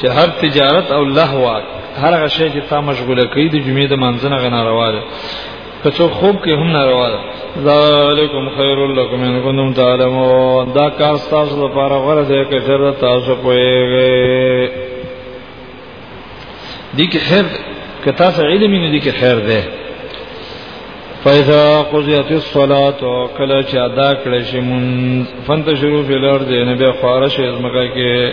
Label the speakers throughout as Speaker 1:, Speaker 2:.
Speaker 1: چې هر تجارت او لهوا هر هغه شی چې تا مشغوله کوي د جمعې د منځنه غنا روا ده که څوک خوب کې هم ناروا ده ذالکم خیر لکم ان کنتم تعلمون دا کار تاسو لپاره غوړه ده که چېرته تاسو پوهیږئ دي کې خیر که تاسو علم نه دي کې خیر ده فاذا قضيت الصلاه کله چې ادا کړې شي من فنت شروع فلر دې نه به خارش ازمکه کې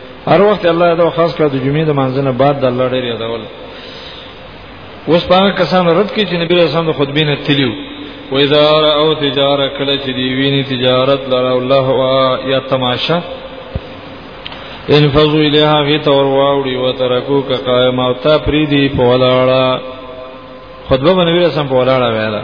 Speaker 1: هر وخت الله یادو خاص کړه د جمعې د منځنه بعد د الله ډېر یادول اوس پاک کسان رد کی چې نبی رسول الله خطبه نه تلیو و اذا او تجاره کله چې دی ویني تجارت لرا الله وا یا تماشا انفذو الیها غی تور واوړي و ترکو ک قائم او تا پریدي په ولاړه خطبه باندې رسول په ولاړه ویلا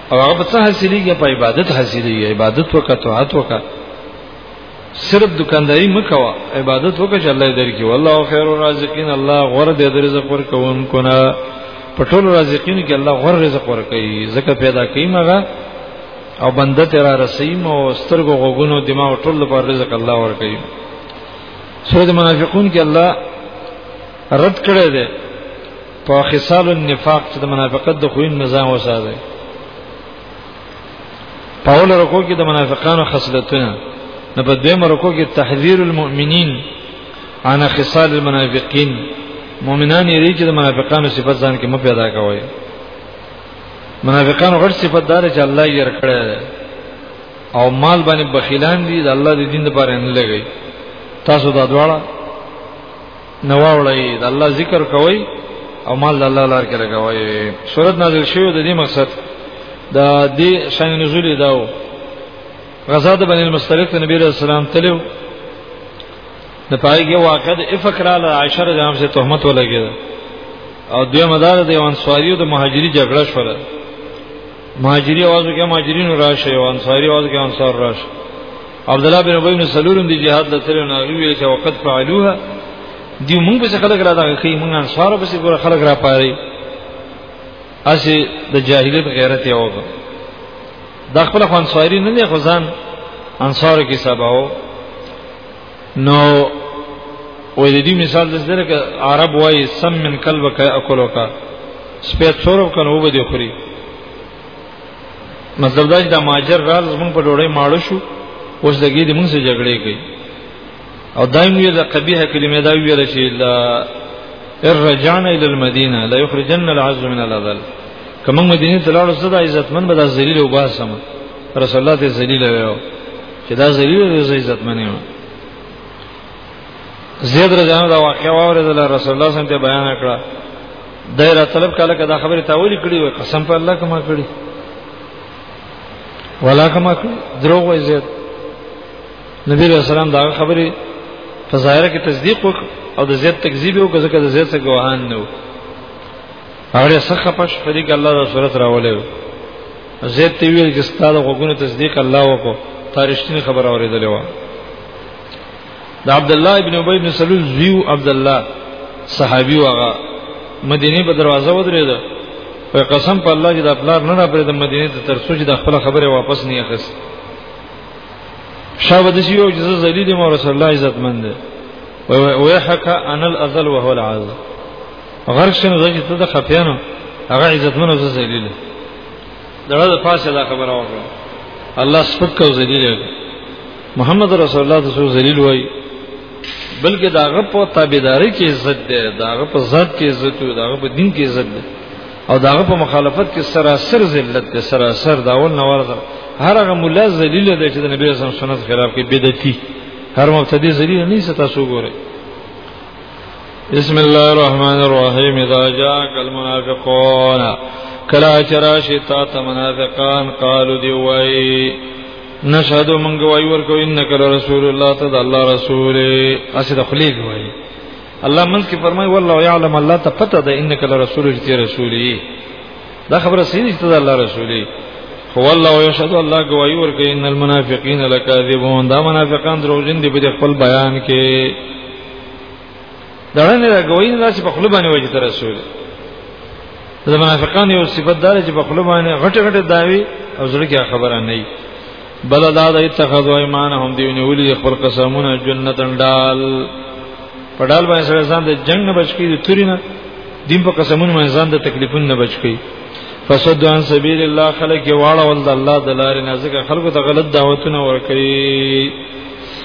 Speaker 1: او هغه په څه حاصلېږي په عبادت حاصلېږي عبادت وکړه طاعت وکړه صرف دکانداری مکوا عبادت وکړه چې الله درکې والله خیر الرازقین الله غره دې رزق ورکوونکو نه په ټول رازقین کې الله غره رزق ورکوي زکه پیدا کوي مګه او بنده تر رسیم او سترګو غوګونو دماغ ټول لپاره رزق الله ورکوي سورۃ المنافقون کې الله رد کړی دی په خصال النفاق چې د منافقت د خوین نظام وساده په اول رکو کې د منافقانو خصلتونه نه په دویم رکو کې تحذير المؤمنین عن خصال المنافقین مؤمنان یې چې د منافقانو صفات ځان کې مو پیدا کوي منافقانو غټ صفات دار چې الله یې رکړی او مال باندې بخیلان دي د الله د دین لپاره نه لګي تاسو دا دواړه نه واوړی د الله ذکر کوي او مال د الله لار کې لګوي سورۃ نازل شوه د دې مقصد دا د شان نزول داو غزا د بنی المستلق ته نبی رسول سلام تلو د پای کې واقع د افکرال عائشه رضی الله عنها تهمت ولګید او دوی مدار د انصاری او د مهاجری جګړه شوله مهاجری आवाज کې مهاجرین راشي او انصاری आवाज کې انصار راشي عبد الله بن ابي بن سلول دی جهاد د تل نه ویل چې وقت فعلوها دی مونږ به خلک را دغه کوي مونږ انصار به سي ګور خلک را پاري اسی د جاهلیت غیرت یو د خپل انصاری نه نه خزان انصار کې سباو نو وې د دې مثال د زړه کې عرب وای سم من قلبک اکلوکا سپه څورو کنه وبدي خوري مطلب دا چې دا ماجر راز موږ په ډوړې ماړو شو اوس دګې دې موږ سره جګړې کوي او دایم یې د قبیحه کلمې دا ویل چې لا ارجعنا الى المدینه لا یخرجن العز من الاذل کوم مدینه ته لاړو زړه عزتمن به د ذلیل او باسم رسول الله ته ذلیل ویو چې دا ذلیل او عزتمن یو زید رضی الله دا واقعا واورېدل رسول الله صلی الله علیه وسلم بیان کړه دایره طلب کاله کدا خبره تاولی کړی وای قسم په الله کما کړی ولا کما کړی دروغ وای زید نبی رسول الله صلی الله علیه وسلم دا خبره په ظاهره کې تصدیق وک او د زید تکذیب وک ځکه د زید څخه ګواهان نه و هغه څخه پښ فریق الله د صورت راولې زید تی ویل چې ستاسو غوګونو تصدیق الله وکړو تاریخي خبر اوریدلې و د عبد الله ابن ابي ابن سلول زیو عبد الله صحابي واغه مدینه په دروازه ودرېد په قسم په الله چې د خپل نه را پرې د مدینه ته تر سوچ د خپل خبره واپس نه اخس شابه د شیو چې ذلیل مو رسول الله عزت مند او يحك انا الازل وهو العز غرق شنو زه چې ته د خپیانو هغه عزت منو زه ذلیل دغه د پاسه دا خبره وکړه الله سپک او ذلیل محمد رسول الله ته څو ذلیل وای بلکې داغه په تابعداري کې عزت ده داغه په ذات کې عزت ده داغه په دین کې عزت ده او داغه په مخالفت کې سراسر ذلت ده سراسر داول نوار ده هر هغه مولا ذلیل ده چې د نبی اسلام سنت خلاف کې بدعتي هر مبتدی ذلیل نه ست تاسو ګوره بسم الله الرحمن الرحیم اذا جاءك المنافقون کلا چراشی تا ته منافقان قالو دی وای نشهد من گواہی ورکو انک رسول الله ته د الله رسول اسه د خلی گواہی الله من کی فرمای والله یعلم الله ته پته ده انک رسول چې رسولی دا خبره سینې ته د الله رسولی خو والله یشهد الله گواہی ورکو ان المنافقین لکاذبون دا منافقان دروغجن دي په خپل بیان کې دړنه غوین راځي په خپل باندې وجه تر رسول د منافقان یو صفت دار چې په خپل باندې غټه غټه داوی او زړه کې خبره نه وي بل دا د اتخذوا ایمانهم دیونه ولي خپل قسمونه جنتن ډال په ډال باندې سره ځان د جنگ نه بچ کیږي تورینه دین په قسمونه باندې ځان د تکلیفونو نه بچ کیږي فسد عن سبیل الله خلق یې واړه ول د الله د لارې نه ځکه خلکو ته غلط دعوتونه ورکړي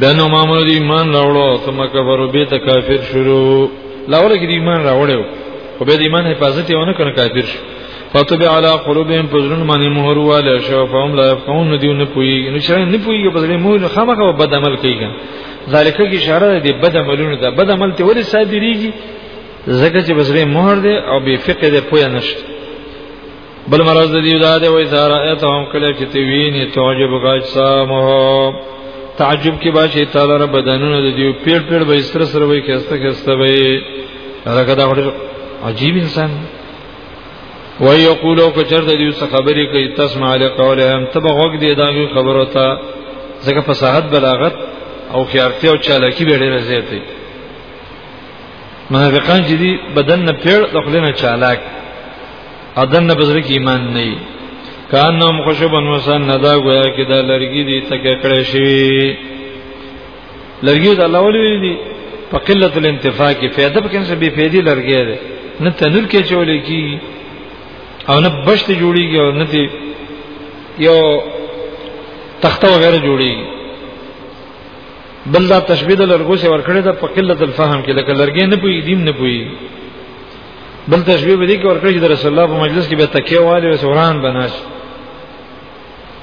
Speaker 1: دا نو مامور دی ایمان راوړو ثم کفر به ته کافر شروع لاول کې دی ایمان راوړو خو به دی ایمان حفاظت یې ونه کړ کافر شو فتوب علی قلوبهم پزرن باندې مهر واله شو فهم لا يفقهون دی نه پوي نو شرع نه پوي په دې مو خامخه بد عمل کوي ذالک کی اشاره دی بد عملونه ده بد عمل ته ولې صادریږي زکه چې بسره مهر دی او بی فقه دی پوی نشته بل مرز د دیو داده وای زارا اتهم کله چې تی ویني تعجب غاج سامو تعجب کې باشي تعالی رب بدنونو د دیو پیړ پیړ به استر سره وای کې استه کې استه وای هغه دا وړ عجیب انسان وای یقول او کچر د دیو څه خبرې کوي تسمع علی قولهم تبغوګ دی دا خبرو ته ځکه فصاحت بلاغت او خیارتي او چالاکی به ډیره زیاته منافقان چې دی بدن نه پیړ د خلینو چالاک اذن بزر کی ایمان نه کانم خوشبن مسندا گویا کې دا لرګي دي تکه کړې شي لرګي د الله ولې دي په قلت الانتفاع کې فائدہ پکې څه به فائدې لرګي ده نه تنور کې چولې کی او نه بشت جوړیږي او نه دي یو تخته وغیرہ جوړیږي بل دا تشبیه د لرګو سره ورکړې ده په قلت الفهم کې لکه لرګي نه پوي دیم نه پوي بل تشبیه به دي کې ورکړي چې رسول الله په مجلس کې به تکیه والي او سوران بناش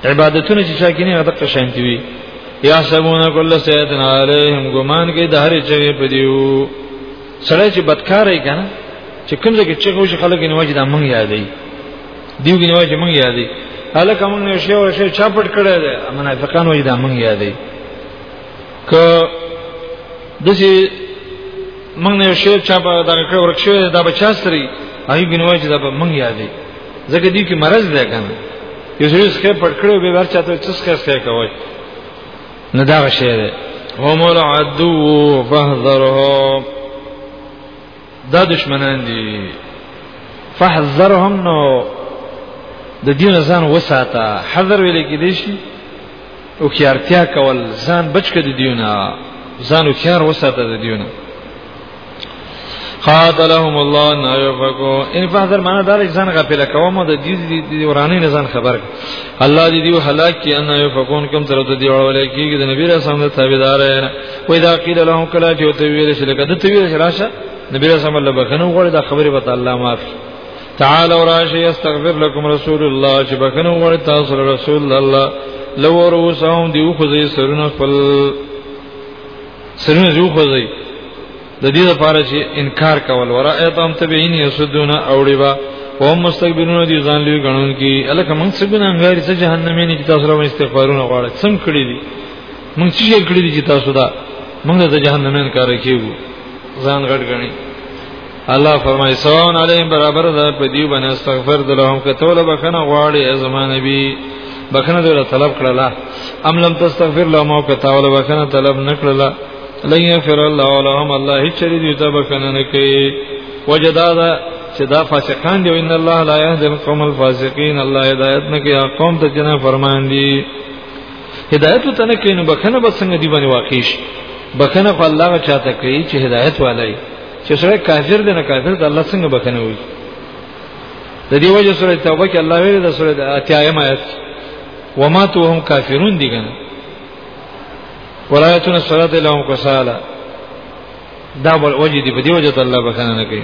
Speaker 1: عبادتونه چې چا کې نه غدق شانتي وي یا سمون کل سیدن علیهم ګمان کې د هرې چغې په دیو سړی چې بدکار یې کنه چې کوم ځای کې چې خو خلک نه وجه د مونږ یادې دیو کې نه وجه مونږ یادې هله کوم نه شی او شی چاپټ کړی دی منافقان وجه د مونږ یادې که دسی موږ نه شعر چا په دغه کړه ورکشه دا بچا سری هغه ګنوای چې دا به موږ یادې ځکه دې کې مرز دی کنه یو ځل څخه پټ کړو به ورچا ته څه څه څه کوي نه دا شعر هم العدو فاحذره دا دشمنان دي فحذرهم نو د دین ځان وساته حذر ویل کې دي شي او کیارتیا کول ځان بچ کړي د دیونه ځان او کیار وساته د دیونه قاتلهم الله ان يفقوا ان فحذر معنا دا ځان غفل کوم د دې دې ورانی نه ځان خبر الله دې دې هلاک کی ان يفقون کوم تر دې اورول کیږي د نبی رسول الله تابعدار وای دا قیل لهم کلا چې ته ویل شي لکه د ته ویل شي راشه نبی رسول الله بخنه غوړي دا خبره به الله معاف تعال او راشي استغفر لكم رسول الله چې بخنه غوړي تاسو رسول الله لو ورسهم دی خو زي سرونه خپل سرونه زو خو زي د دې لپاره چې انکار کول ورا ایتام تبعین یسدون اوړي با او مستكبرون دي ځان لوي غنون کی الکه موږ څنګه انګاری څه جهنمي نه کی تاسو راو استغفارونه غواړي څنګه کړی دي مونږ څه شي کړی دي چې تاسو دا مونږ د جهنم نه کار کیږو ځان غټ غني الله فرمای سلام علیهم برابر ده په دې باندې استغفر دلهم کتوله بخنه غواړي ازما نبی بخنه دې طلب کړل ام لم تستغفر لهم او کتاوله بخنه طلب نکړل لن يغفر الله لهم الله هیڅ چری دې ته بخنه نه کوي وجدا دا چې دا فاسقان دي ان الله لا يهدي القوم الفاسقين الله هدایت نه کوي قوم ته جنا فرمان دي هدایت ته نه کینو بخنه به څنګه دی باندې واقع شي بخنه خو الله غا چاته کوي چې هدایت والای چې سره کافر دی نه کافر دی الله څنګه بخنه وي د دې وجه سره توبه کې الله ویل د سره اتیایم آیت وما تو هم کافرون دي کنه ولایتون الصلاه لهم کسالا دا بل وجه دی په دې وجه ته الله بخنه نه کوي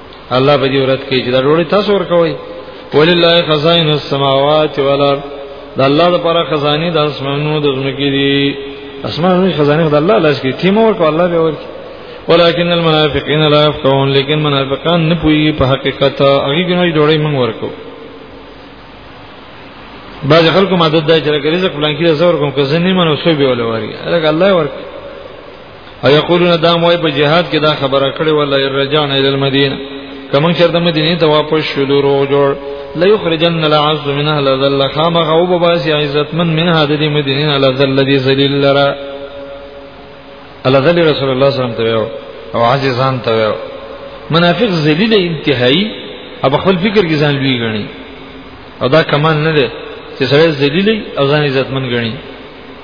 Speaker 1: الله په دې ورځ کې چې دا ډوړې تاسو ورکوي ولله خزائن السماوات والارض د الله لپاره خزاني د اسمانونو د زمکې دي اسمانونو خزاني د الله لاس کې تیم ورکو الله به ورکي ولكن المنافقين لا يفقهون لیکن منافقان نه پوي په حقیقت هغه ګنوي ډوړې موږ ورکو بعض خلکو مدد دای چې رزق پلان کې زور کوم که زنی منو سو به ولوري هغه الله ورکي او یقولون دا موي په جهاد کې دا خبره کړې ولا رجعنا الى المدینه کمن شر د مدینه ته واپس شو درو جوړ لا یخرجن العز من اهل ذل خام غوب باس عزت من من هذه دې مدینه الا ذل دې ذلیل لرا الا ذل رسول الله صلی الله علیه وسلم ته او عزیزان ته منافق ذلیل انتهایی اب خپل فکر کې ځان لوی غني او دا کمان نه ده چې سره ذلیل او ځان عزت من غني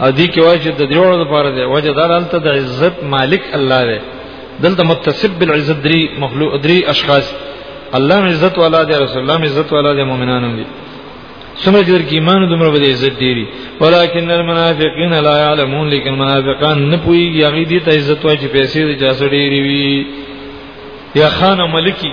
Speaker 1: ادي کې وایي چې د دریوړو لپاره دی وجه دا دلته د عزت مالک الله دی دلته متصب بالعزت دری مخلوق دری اشخاص الله عزت والا دی رسول الله عزت والا دی مؤمنانو دی سمجھ در کی ایمان دمر بده عزت دیری ولکن المنافقین لا يعلمون لیکن منافقان نه پوي یغی دي ته عزت وای چې پیسې د جاسړي ری وی یا خان ملکی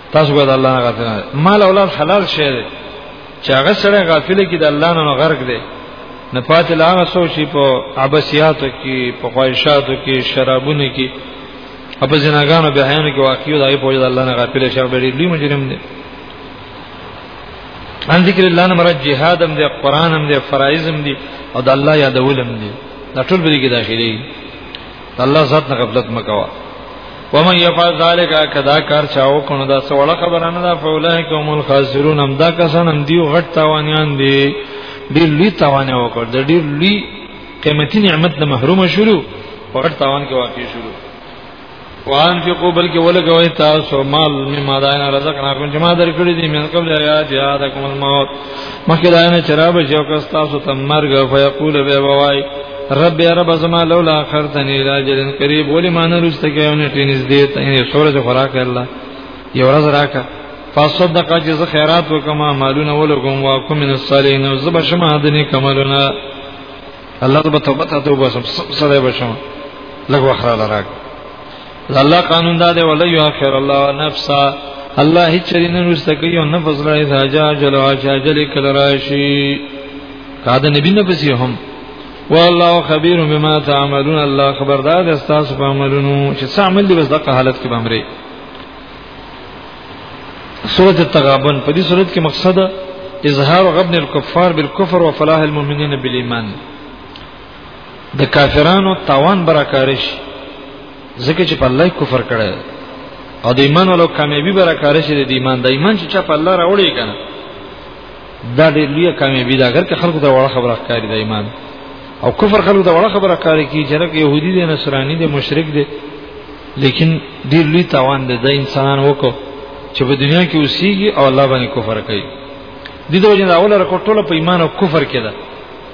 Speaker 1: تاسو به د الله نه غافل نه مال اولاد حلال شی دی چې هغه سره غافل کی د الله نه غرق دی نه پاتې لا هغه سوچ په عباسیاتو کې په خواهشاتو کې شرابونو کې په زناګانو به هیانو کې واقعي دای په وجه الله نه غافل شر به لوی مجرم دی ان ذکر الله نه مراد جهاد هم دی قران هم دی فرایض هم دی او د الله یادول هم دی دا ټول به کې داخلي الله ذات نه غفلت مکوا ومن يفعل ذلك کدا کار چاو کنه دا سوړه خبره نه دا فولای کوم الخاسرون هم دا کسان هم دیو غټ تاوانیان دي ډیر لوی تاوان وکړ د ډیر لوی قیمتي نعمت نه محروم شولو په غټ تاوان کې واقع شولو وان فی قبل کې ولګوي تاسو مال مما داینا رزقناکم جما درکړي دي من قبل یاد یادکم الموت مخکې دا نه چرابه چې او کس تاسو ته مرګ او فیقول به وای رب یا رب زما لولا اخرتنی الى اجل قریب ولی ما نه رسته کې نه ټینس دې ته یې سورج خوراک الله یو ورځ راکا فصدق چې زه خیرات وکما مالونه ولګم واکم من الصالحین او زب شمه دني کملونه الله تبارک وتعالى توبه سم سره بشم لګ وخره لراک الله قانون دا دی ولا یؤخر الله نفسا الله هیڅ چری نه رسته کوي او نه فضل اذا جاء جل واجل کل راشی دا د نبی نه پسی هم والله خبير بما تعملون الله خبردار د تاسو په عملونو چې څه عمل دی بس دغه حالت کې بامري سورۃ التغابن په دې سورۃ کې مقصد اظهار غبن الكفار بالكفر وفلاح المؤمنين بالایمان د کافرانو تاوان براکارش ځکه چې په الله کفر کړي او د ایمان ولو کامیابی براکارش د ایمان د ایمان چې چا په الله راوړي کنه دا ډېر لوی کامیابی ده اگر که خلکو ته وړه خبره ښکاری د ایمان او کفر خلکو ته وړه خبره ښکاری کی چې رک يهودي دي نصراني دي مشرک دي لیکن ډېر لوی تاوان ده د انسان وکړو چې په دنیا کې اوسېږي او الله باندې کفر کوي د دې وجه دا اوله رکو ټوله په ایمان او کفر کې ده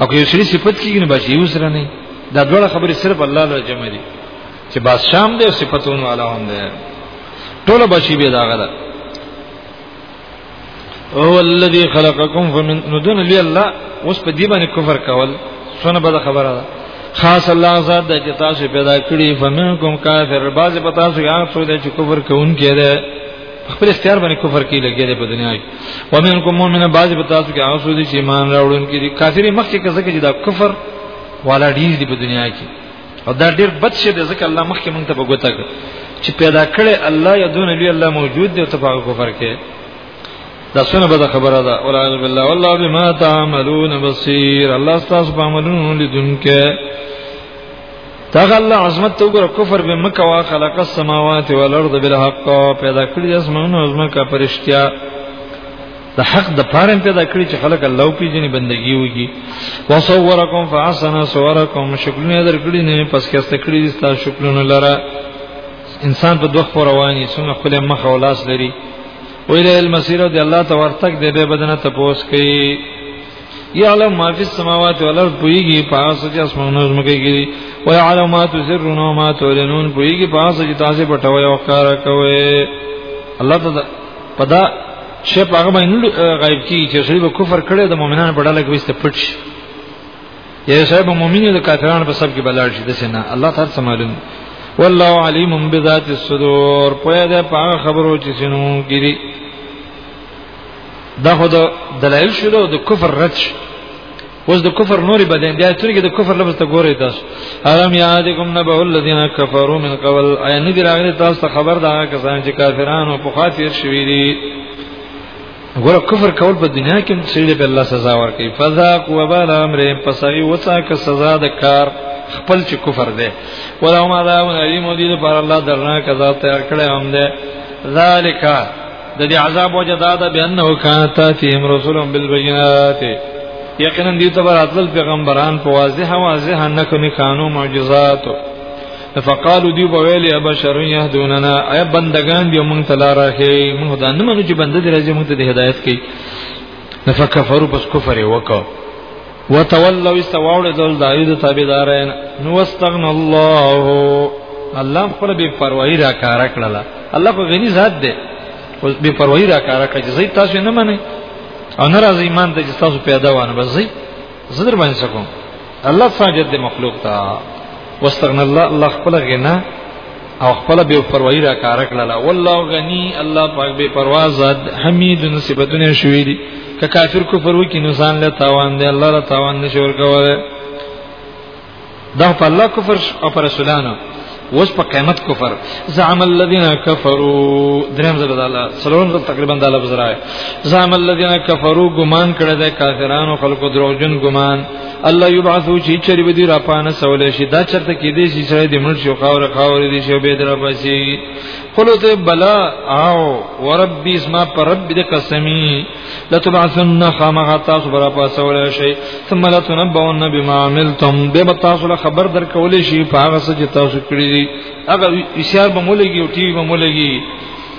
Speaker 1: او که یو سړي صفت کیږي نو بچي یو سره نه دا ډول خبرې صرف الله له جمع دي چې بادشاہ هم دی صفاتون والا هم دی ټول بچي به داغه ده او الذي خلقكم فمن ندون لي الله اوس په دې باندې کفر کول سونه به خبره ده خاص الله ذات د چې تاسو پیدا کړی فمنکم کافر بعض په تاسو یاد شو چې کفر کوون کړي خپل اختیار باندې کفر کې لګیا دی په دنیا کې ومنکم مؤمن بعض په تاسو کې هغه سودي چې ایمان راوړون کې دي کافر مخکې کزه کې دا کفر والا ډیر دی په دنیا کې او دا ډیر بد شي د ځکه الله مخکې مونږ ته بغوتا کړ چې پیدا کړي الله یدون لوی الله موجود دی او تفاق کفر کې دا سونه بده خبره ده اولاد بالله والله بما تعملون بصير الله تاسو په عملونو لیدونکو دغه الله عظمت ته وګوره کفر به مکوا خلق السماوات والارض بالحق پیدا کړی د اسمانونو او زمکه پرشتیا د حق د پاره پیدا کړی چې خلق الله پیژني بندگی وږي وصورکم فاحسن صورکم شکلونه درکړي نه پس کې است کړی د تاسو شکلونه لره انسان په دوه خور رواني څنګه خپل مخ او لاس لري ویل المسیر دی الله ته ورتک دی به بدن ته پوس کوي یعلم ما فی السماوات والارض پویږي پاس چې اسمانو زمکه کې او یعلم ما تسرون و ما تعلنون پویږي پاس چې تاسو پټوي او کار کوي الله تعالی پدا شی په هغه باندې غیب کی چې سړي به کفر کړي د مؤمنانو په ډله کې وسته پټ شي یا صاحب مؤمنه د کافرانو په سب کې بلار شي د سینا الله تعالی سمالون والله علیم بذات الصدور په دې په خبرو چې سينو کې دا خو د دلایل شلو د کفر رد شي اوس د کفر نوري بدین بیا ترګه د کفر لفظ ته ګوري تاسو حرام یادکم نبأ الذین کفروا من قبل عین دې راغلي تاسو ته خبر دا کسان چې کافرانو په خاطر شوی دي ګوره کفر کول په دنیا کې سړي په الله سزا ورکړي فذاق وبال امر پسغي وڅاک سزا د کار خپل چې کفر دی ولهم عذاب الیم دې پر الله درنه کذاب تیار کړي هم ده ذالک د دې عذاب وجه دا ده بانه کانت تیم رسولهم بالبینات یقینا دې ته براتل پیغمبران په واضح واضح نه کوي قانو معجزات فقالو دی په ویلې ابشر یهدوننا ای بندگان دی مونږ ته لار راخې مونږ دا نه منو چې بنده دې راځي مونږ ته هدایت کوي نفکفروا پس کفر وکړه وتولوا استواړه دل دایو د تابعدارین نو واستغنا الله الله خپل بے پروايي را کار کړل الله په غني ذات دی او بے پروايي را کار کړی زه تاسو نه منئ او ناراض ایمان ته چې تاسو پیدا وانه بس زه زدر باندې سکو الله ساجد دی مخلوق ته واستغنا الله الله خپل غنا او خپل به پروايي را کار کړل والله غني الله پاک به پروا ذات حمید صفاتونه شوې دي که کافر کفر وکي نو ځان له تاوان دی الله له تاوان نشور کوله دا په الله کفر او پر رسولانو وس په قیامت کفر زعم الذين كفروا دریم زړه د الله سلام تقریبا د الله بزرای زعم الذين كفروا ګمان کړه د کافرانو خلکو دروغجن ګمان الله یبعثو چې چری به دی را پانه سول شي دا چرته کې دې شي چې دې مړ شو خاور خاور دې شو به در پسې قلت بلا او وربي اسما پر رب دې قسمي لتبعثن خامغه تاسو برا پاسول شي ثم لتنبؤن بما عملتم به تاسو له خبر در کول شي په هغه څه چې تاسو کړی دي هغه اشاره به مولګي او ټي وی به مولګي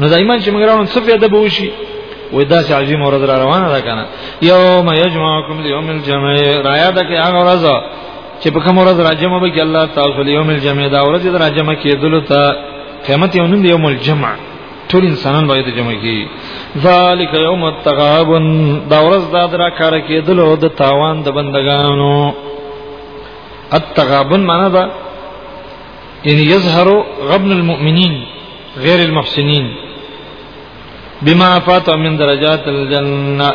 Speaker 1: نو دا ایمان چې موږ راوړو څه فائدہ به وشي وې دا چې عظیم ورځ را روانه ده کنه یوم یجمعکم لیوم الجمع رایا ده کې هغه ورځ چې په کوم ورځ راجم به کې الله تاسو لیوم الجمع دا ورځ د راجم کې دلو ته قیامت یو نوم یوم الجمع ټول انسانان باید جمع کی ذالک یوم التغابن دا ورځ دا درا کار کې دلو د تاوان د بندگانو التغابن معنی دا يعني يظهر غبن المؤمنين غير المحسنين بما فات من درجات الجنه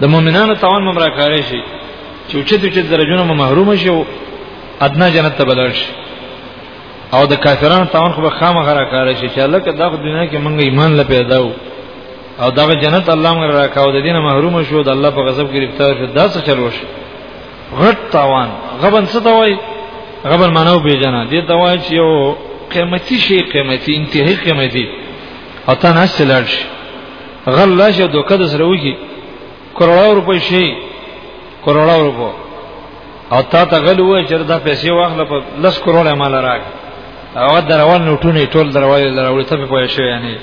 Speaker 1: د مؤمنانو تاوان ممرا کاری شي چې اوچت اوچت درجونه محروم شي او ادنا جنت ته بدل شي او د کافرانو تاوان خو به خامخا را کاری شي چې الله کدا خو دنیا کې مونږ ایمان لا پیدا وو او دا جنت الله مونږ را کاو د دینه محروم شو د الله په غضب گرفتار شو دا څه چلو شي غټ تاوان غبن څه ته وای غبن مانو بیجنه دې ته وای چې یو قیمتي شی قیمتي انتهایی قیمتي او ته نه سلاړ شي غل لا شه دوکه د سره وږي کروڑا روپۍ شي کروڑا روپو او تا ته غل وای چې دا پیسې واخله په لس کروڑه مال راک او دروان نوټونه ټول دروازه دروازه ته په پوه شو یعنی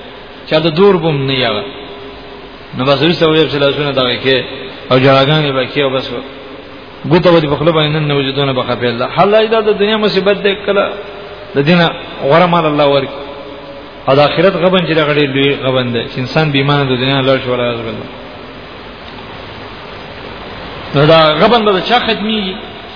Speaker 1: چا د دور بم نه یغه نو بس وسه ویل چې لاسونه دا کې او جړاګانې باقي او بس ګوته ودی په خپل باندې نن وجودونه بخا په الله حل ایدا د دنیا مصیبت دې کله د دینه غره مال الله ورک او د آخرت غبن چې لغړې لوی غبن دې چې انسان بې ایمان د دنیا لړ شو ولا عزب الله نو دا غبن به چا ختمي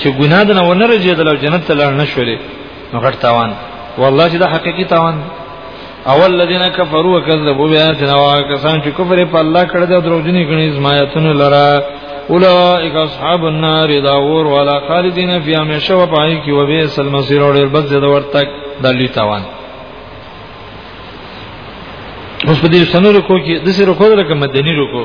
Speaker 1: چې ګناه د نه ونه رجیدل او جنت ته لار نشولې نو غټ تاوان والله چې دا حقيقي تاوان اول الذين كفروا وكذبوا بآياتنا وكسان چې کفر په الله کړه د دروځنی غني زمایتونو لرا اولئک اصحاب النار دا ور ولا خالدین فی همیشه و پای کی و بیس المصیر اور بس د ورتک د لوی تاوان اوس په دې سنورو کو کې د سې رکو درکه مدني رکو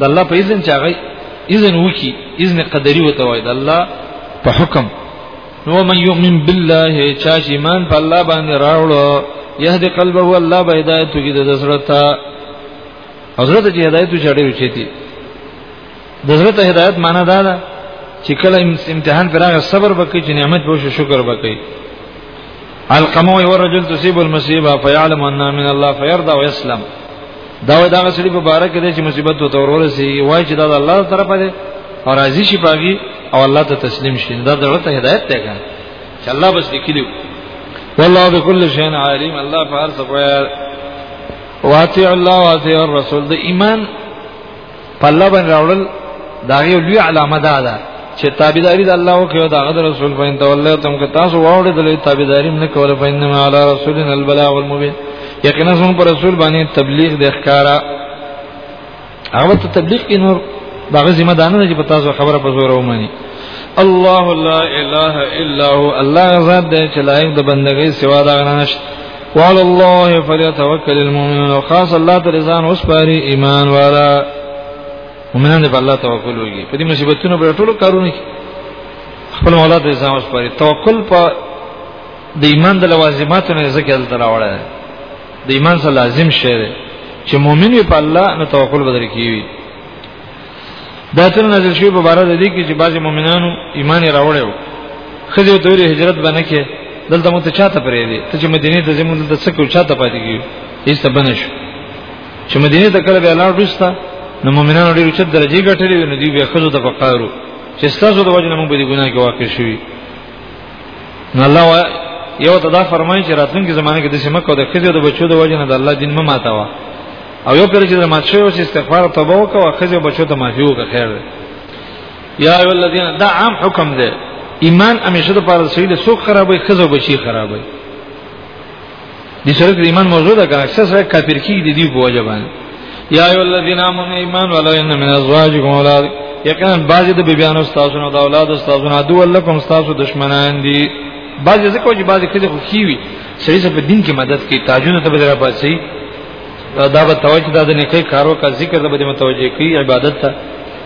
Speaker 1: د الله په اذن چې هغه اذن وکي اذن قدري وته وای د الله په حکم نو من یؤمن بالله چا چې ایمان په الله باندې راوړو يهدي قلبه الله به هدایت کی د حضرت حضرت چې هدایت چړې وچېتی د حضرت هدایت معنا دا ده چې کله امتحان پر هغه صبر وکړي چې نعمت به شکر وکړي القمو ورجل تصيب المصيبه فيعلم انها من الله فيرضى ويسلم دا وای دا سړي په بار کې چې مصیبت وته ورور سي وای چې دا الله طرفه ده او راضي شي پاږي او الله ته تسلیم شي دا دغه ته هدایت ده ګان چې الله بس لیکلی والله بكل شيء عليم الله فارس واتي الله واتي الرسول د ایمان په الله باندې راوړل دا یو لوی علامه ده دا چې تابعداري د الله او کيو دا غد رسول فین توله تم که تاسو واوړې د لوی تابعداري نه کوله فین ما علی رسولنا البلاغ المبین یقینا زموږ پر رسول باندې تبلیغ د ښکارا هغه ته تبلیغ کې نور دا ذمہ دانه چې په تاسو خبره په زور ومني الله لا اله الا هو الله ذات دې چې لایق د بندګۍ سوا دا غنښت وعلى الله فليتوكل المؤمنون او خاص الله ته رضان وسپاري ایمان والا مومنان په الله توکل وکړي په دې مصیبتونو پر ټولو کارونه خپل مولا ته رضان وسپاري توکل په د ایمان د لوازماتو نه ذکر دلته راوړل د ایمان سره لازم شی دی چې مؤمن وي په الله نو توکل بدل کیږي دا تر نازل شوی په بار د دې کې چې بعضی مؤمنانو ایمان راوړی وو خځه ته ویل هجرت باندې کې دلته مو ته چاته پرې دي ته چې مدینه ته زموږ دلته څه کو چاته پاتې کیږي هیڅ ته بنش چې مدینه ته کله به لاړ رستا نو مؤمنانو ډېر چت درجه ګټلې نو دی به خځه ته پکارو چې تاسو د وجه نه موږ به ګناه کې واقع شوي نو الله وا یو ته دا فرمایي چې راتلونکي زمانه کې د سیمه کو د خځو د بچو د وجنه د الله دین مه ماتاوه او یو پر چې د مات شوی چې استغفار توبه وکړه خځو بچو ته معافي وکړه خیر دی یا ایو الذین دا عام حکم دی ایمان همیشه د پاره سویل سو خرابوي خځو بچي خرابوي دي سره د ایمان موضوع ده کنه اکثر سره کافر کیږي د دې په وجه باندې یا ایو الذین آمنوا ایمان ولو ان من ازواجکم اولاد یقینا بعض د بیبیان او استادو او د اولاد استادو نه دوه لکم استادو دشمنان دي بعض ځکه چې بعض کله خو کیوي سړي څه په دین کې مدد کوي تاجونه ته بدره پاتې دا به توجه د نیکي کارو کا ذکر ته به متوجه کوي عبادت ته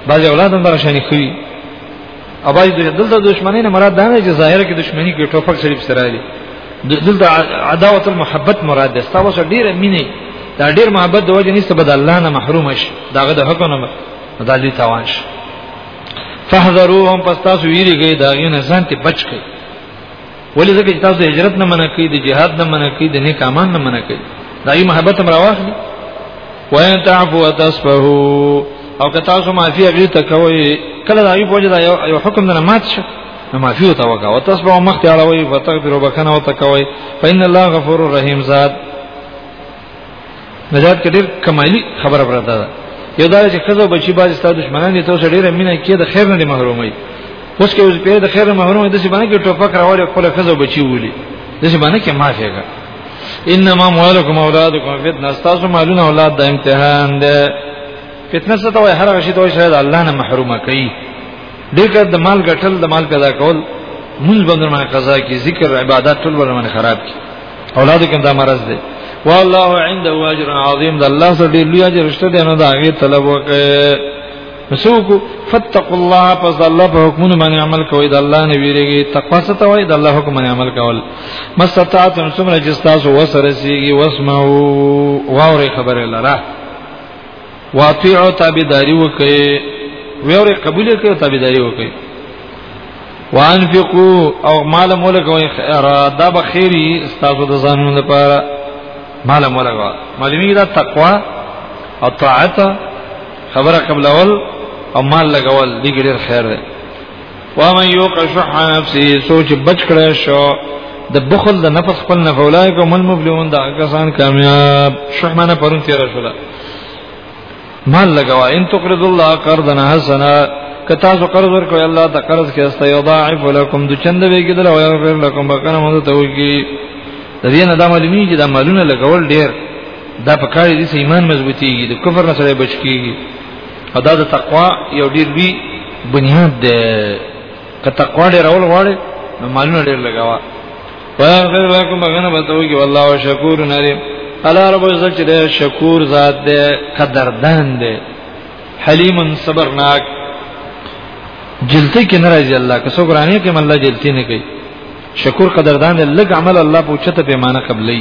Speaker 1: بعض اولاد هم برشانې کوي ابای دلته دښمنی نه مراد دا نه چې ظاهر کې دښمنی کې ټوپک شریف سره دی دلته عداوت المحبت مراد ده تاسو سره ډیره مینه دا ډیر محبت د وجه نسبت د الله نه محروم شي داغه د حق نه دا لوی تاوان شي فاحذروهم پس تاسو ویریږئ دا غینه ځان ته بچ کړئ ولې ځکه چې تاسو هجرت نه منع کوي د جهاد نه منع کوي د نیک اعمال نه منع کوي دا یي محبت هم راوخلي وان تعفو وتصفحوا او که تاسو معافي غي ته کوي کله دا یو بوجه دا یو حکم نه مات شي نو معافي وته وکا او تاسو به مخ ته اړوي فتغفروا بکنه وته کوي فإن الله غفور رحیم ذات نجات کې ډېر کمالي خبره پرته ده یو دا چې خزو بچي باز ستاسو دشمنان دي تاسو ډېر مینه کې د خیر نه محرومي اوس کې اوس په د خیر نه محرومي د څه باندې کې ټوپک راوړي خپل خزو بچي ولي د څه باندې کې معافيګه انما موالکم اولادکم فتنه تاسو مالونه اولاد د امتحان ده فتنه څه ته وای هر شي دوی شاید الله نه محرومه کوي ډېر د مال ګټل د مال پیدا کول مونږ باندې ما قضا کی ذکر عبادت ټول باندې خراب کی اولاد کې دا مرز دی والله عنده اجر عظیم د الله سره ډیر لوی اجر شته دی نو دا هغه طلب وکړي مسوکو فتقوا الله پس د الله په حکمونو باندې عمل کوئ د الله نه ویریږي تقوا څه ته وایي د الله حکم باندې عمل کول مستطاعتم څومره چې تاسو وسره سیږي واسمعوا واوري خبره لره واطيعوا تابعداري وکي ويوري قبول کړي تابعداري وکي وانفقوا او مال مولک او دا بخيري استاسو د ځانونو لپاره مال مولک معلومي دا تقوا او طاعت خبره قبل اول او مال لګول دي ګډر خیر ده ومن یوق شح نفسه سوچ بچ کړه شو د بخل د نفس خپل نه فولای کوم المبلون دا کسان کامیاب شح معنا پرون تیر شول مال لګوا ان تقرض الله قرضا حسنا کتا سو قرض ورکو الله ته قرض کې است یضاعف لكم د چند وی کېدل او یغفر لكم بکنه مو ته وږي د دې نه د معلومی چې د مالونه لګول ډیر دا په کار دي چې ایمان مضبوطیږي د کفر نه سره بچ کیږي دا د تقوا یو ډیر لوی بنیاد دی که تقوا ډیر اول غواړي نو مالونه ډیر لګاوه ويغفر لكم بغنا بتوي والله شکور نری الله رب عزت چې شکور ذات دی قدردان دی حلیم صبرناک جلتی کې ناراضي الله که څو ګرانه کې الله جلتی نه کوي شکور قدردان لګ عمل الله په چته پیمانه قبلې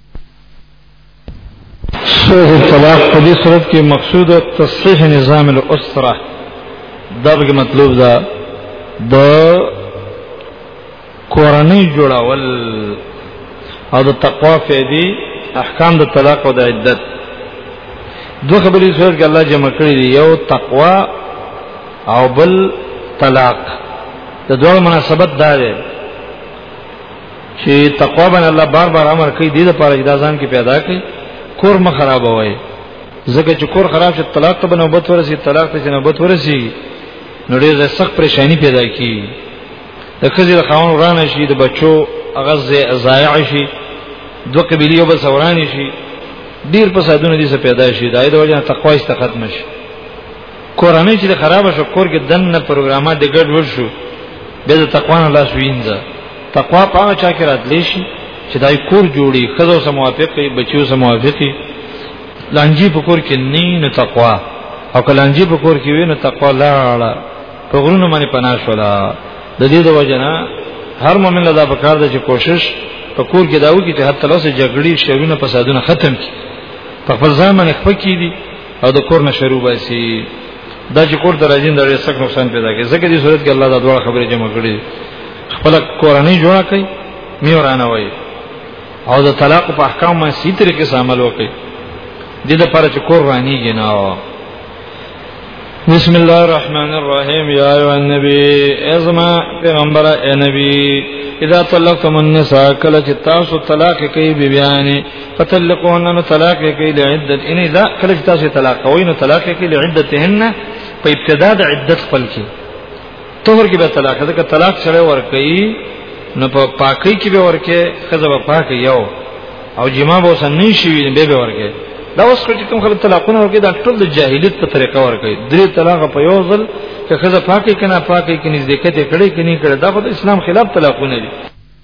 Speaker 1: سوز الطلاق په دې صورت کې مقصود او تصحیح نظام الاسره دا به مطلوب ده د کورنۍ جوړول او د تقوا فیدی احکام د طلاق او د عدت دوه خبرې صورت کې الله جمع کړې دي یو تقوا او بل طلاق د دوه مناسبت دا ده چې تقوا باندې الله بار بار امر کوي دې لپاره چې دا ځان کې پیدا کړي کور مخ خراب وای ځکه چې کور خراب شي طلاق ته نوبت ورسي طلاق ته نوبت ورسي نو ډېر سخت پریشانی پیدا کی د خزې د خاون وران شي د بچو هغه ضایع شي دوه قبیلې وب سوران شي ډیر فسادونه دي څه پیدا شي دا د وجه تقوا است ختم شي کورنۍ چې خراب شو کور کې دنه پروګرامه د ګډ ور شو به د تقوا نه لاس وینځه تقوا په هغه چا کې راتلی شي چې دای کور جوړي خزو سره موافق وي بچیو سره موافق وي لانجی په کور کې نه نه تقوا او کلانجی په کور کې وي نه تقوا لاړه په غرونو باندې پناه شولا د دې د وجنه هر مؤمن له دا په کار دی چې کوشش په کور کې داو کې چې حتی لاس جګړې شرونه فسادونه ختم کړي په خپل ځان باندې خپل کې دي او د کور نه شروع باسي دا چې کور درځین د رسک نقصان پیدا کوي ځکه دې صورت کې الله دا ډول خبره جمع کړي خپل کورنۍ جوړه کړئ میورانه وای او د طلاق په احکام باندې سي طریقې سره عمل وکړئ د دې لپاره چې کور رانیږي نه بسم الله الرحمن الرحیم یا ایو النبی ازما پیغمبر اے نبی اذا طلقتم النساء کله چې تاسو طلاق کوي بی بیان فتلقوهن نو طلاق کوي لعدت ان اذا کله چې تاسو طلاق کوي نو طلاق کوي لعدتهن په ابتدا د عدت خپل کې طهر کې به طلاق ده که طلاق سره ورکړي نو په پاکي کې به ورکه خزه په پاکي یو او جما به وسن نه شي به به ورکه دا اوس چې کوم خلک طلاقونه ورکه دا ټول د جاهلیت په طریقه ورکه درې طلاق په یو ځل که خزه پاکي کنه پاکي کې نزدېکته کړي کني کړي دا خو د اسلام خلاف طلاقونه دي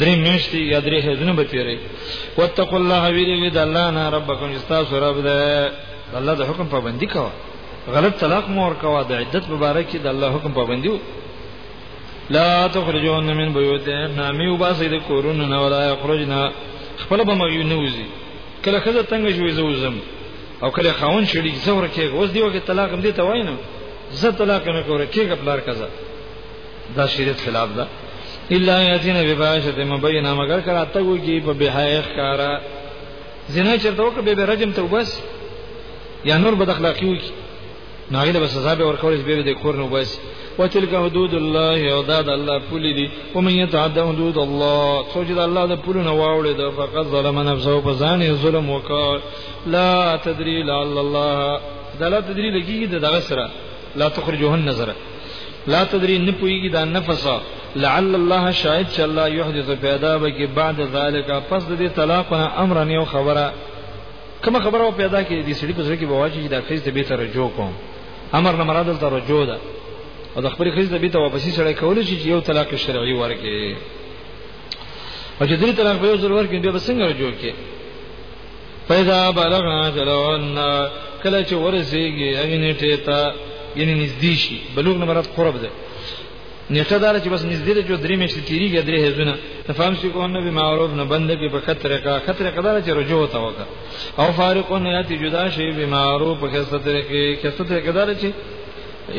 Speaker 1: درې میاشتې یا درې حیضونه به تیرې واتقوا الله ویریږي د الله نه ربکم استاسو رب ده الله د حکم پابندي کوه غلط طلاق مو ورکوه د عدت مبارک کې د الله حکم پابندي لا تخرجون من بيوتهم نامي وباسي د کورونو نه ولا يخرجنا خپل به مې نه وزي کله خزه تنگ شوې زوزم او کله خاون شړي زور کې اوس دیو کې طلاق هم دي ته واینم زه طلاق نه کوره کېګ بلار کزه دا شریعت خلاف ده الا یاتین بفاحشه مبینه مگر کړه ته وږي په بهای ښکارا زنا چرته وکړه به رجم ته وبس یا نور بد اخلاقی وکړي ناغله به سزا به ورکول شي به د کور نه وبس وتلک حدود الله او دا د الله پولی دي او من يتعد حدود الله سوچ د الله د پولی نه واوړي دا فقط ظلم نفسه په ځان ظلم وکړ لا تدري لعل الله دا لا تدري لګي د دغه سره لا تخرجوهن نظر لا تدري نه پويږي دا نفس لعل الله شاهد چې الله يحدث پیدا به کې بعد ذالک پس د دې طلاق نه امر نه یو خبره کوم خبره پیدا کې دې سړي په ځل کې بواجی دا خیز ته به تر رجوع کوم امر نه مراد تر رجوع ده او د خپل خیز ته به ته واپسی سره کول شي چې یو طلاق شرعي ورکه او چې درې طلاق به یو ضرور کې به څنګه رجوع کې فاذا بلغنا جلوهن کله چې ورسیږي هغه نیټه ته یعنی نږدې شي بلوغ نه مراد قرب ده نیټه دار چې بس نږدې ده جو درې میاشتې تیریږي درې هزونه تفهم شي کو نبی معروف نه بند کې په خطر کا خطر قدار چې رجوع تا وکا او فارقون یاتی جدا شي به معروف په خطر کې خطر قدار چې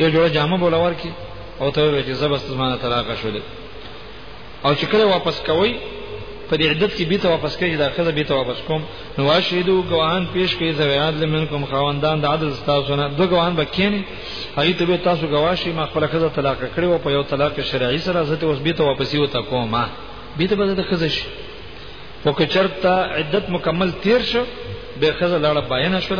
Speaker 1: یو جوړه جامه بولور کې او ته چې زبست زمانه طلاق شولې او چې کله واپس کوي په دې عدت کې بیت واپس کوي دا خزه بیت واپس کوم نو واشهدو گواهان پیش کوي زویاد لمنکم خواندان د عدل تاسو نه دو گواهان بکینی هغه ته به تاسو گواهی ما خپل خزه طلاق کړي او په یو طلاق شرعي سره زته اوس بیت واپس یو تا کومه بیت به د خزه شي او که چرته عدت مکمل تیر شو به خزه لاړه باینه شو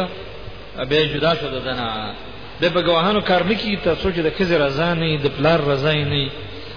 Speaker 1: به جدا شو د زنا به په گواهانو کار نکي تاسو چې د خزه رضا نه د پلار رضا نه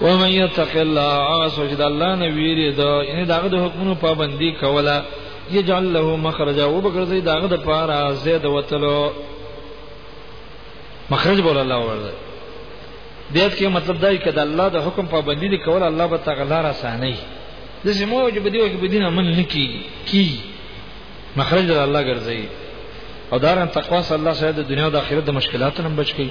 Speaker 1: ومن يتق الله هغه څوک چې د الله نه ویریده یعنی د هغه د حکمونو پابندي کوله یجعل له مخرجا وبګرځي د هغه د پاره زید وتلو مخرج بول الله ورده دیت کې مطلب دا چې د الله د حکم پابندي دي کول الله به تعالی را ساني د زمو چې بدیو کې بدین عمل نکي کی مخرج الله ګرځي او دارن تقوا صلی الله سره د دنیا او د آخرت د مشکلاتو نه بچ کی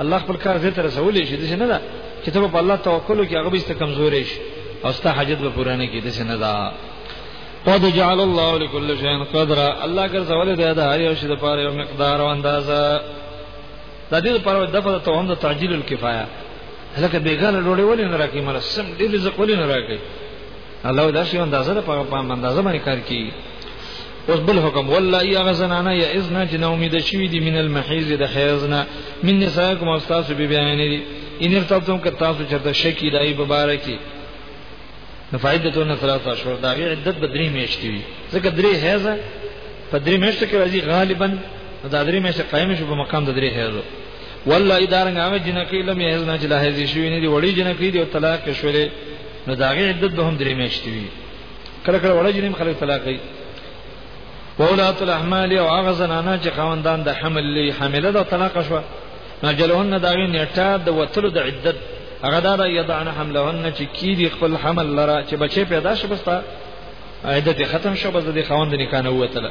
Speaker 1: الله خپل کار دې تر رسولې شي دې نه ده چې ته په الله توکل وکړې هغه به ست کمزورې شي او ست حاجت به پوره نه کړي دې نه ده قد جعل الله لكل شيء قدرا الله ګرځولې ده دا هر یو شی د پاره یو مقدار او اندازه د دې لپاره د په توهم د تعجیل الکفایه هلکه بیګانه ډوړې ولې نه راکې مله سم دې رزق ولې نه راکې الله دا شی اندازه ده په پام اندازه باندې کار کوي اوس بل حکم والله یا غزنانه یا اذن جن امید شوی دی من المحیز د خیزنا من نسائکم استاس بی بیان دی ان ارتبتم ک تاسو چرته شکی دای مبارکی فائدته نه ثلاثه اشهر دا غیر عدت بدری میشتی وی ځکه درې هیزه په درې میشته کې راځي غالبا دا درې میشته قائم شو په مقام د درې هیزو والله ادارنګ هغه جنکی لم یهزنا چې لا هیزی شوی نه دی وړي جنکی دی او طلاق شوی نو دا غي عدت به هم درې میاشتې وي کله کله وړه جنیم خلک طلاق کوي وولات الاحمال او هغه زنانه چې خواندان د حمل لی حامله ده طلاق شوه نو جلهن دا غي نیټه د وتلو د عدت هغه دا یضعن حملهن چې کی دی خپل حمل لره چې بچي پیدا شي بس عدت ختم شو بس د خوند نکانه وته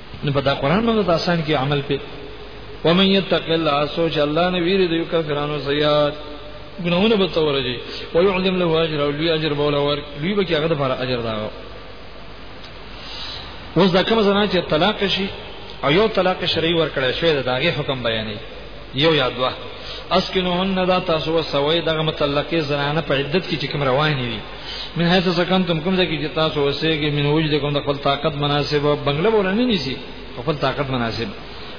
Speaker 1: نو په دا قران باندې آسان کې عمل په ومن يتق الله سوچ الله نه ویری د کافرانو زیات ګناونه به تورږي ويعلم له اجر او لوی اجر بوله ور لوی به کې هغه د فار اجر دا اوس دا کوم زنه چې طلاق شي او یو طلاق شرعي ور کړی شوی دا غي حکم بیانې یو یاد واه اسکنهن دا تاسو سوي دغه متعلقې زنانه په عدت کې چې کوم رواني وي من هیته سکنتم کوم ځکه چې تاسو وسېږي من وجد کوم د خپل طاقت مناسب بنگله بوله نه نیسی خپل طاقت مناسب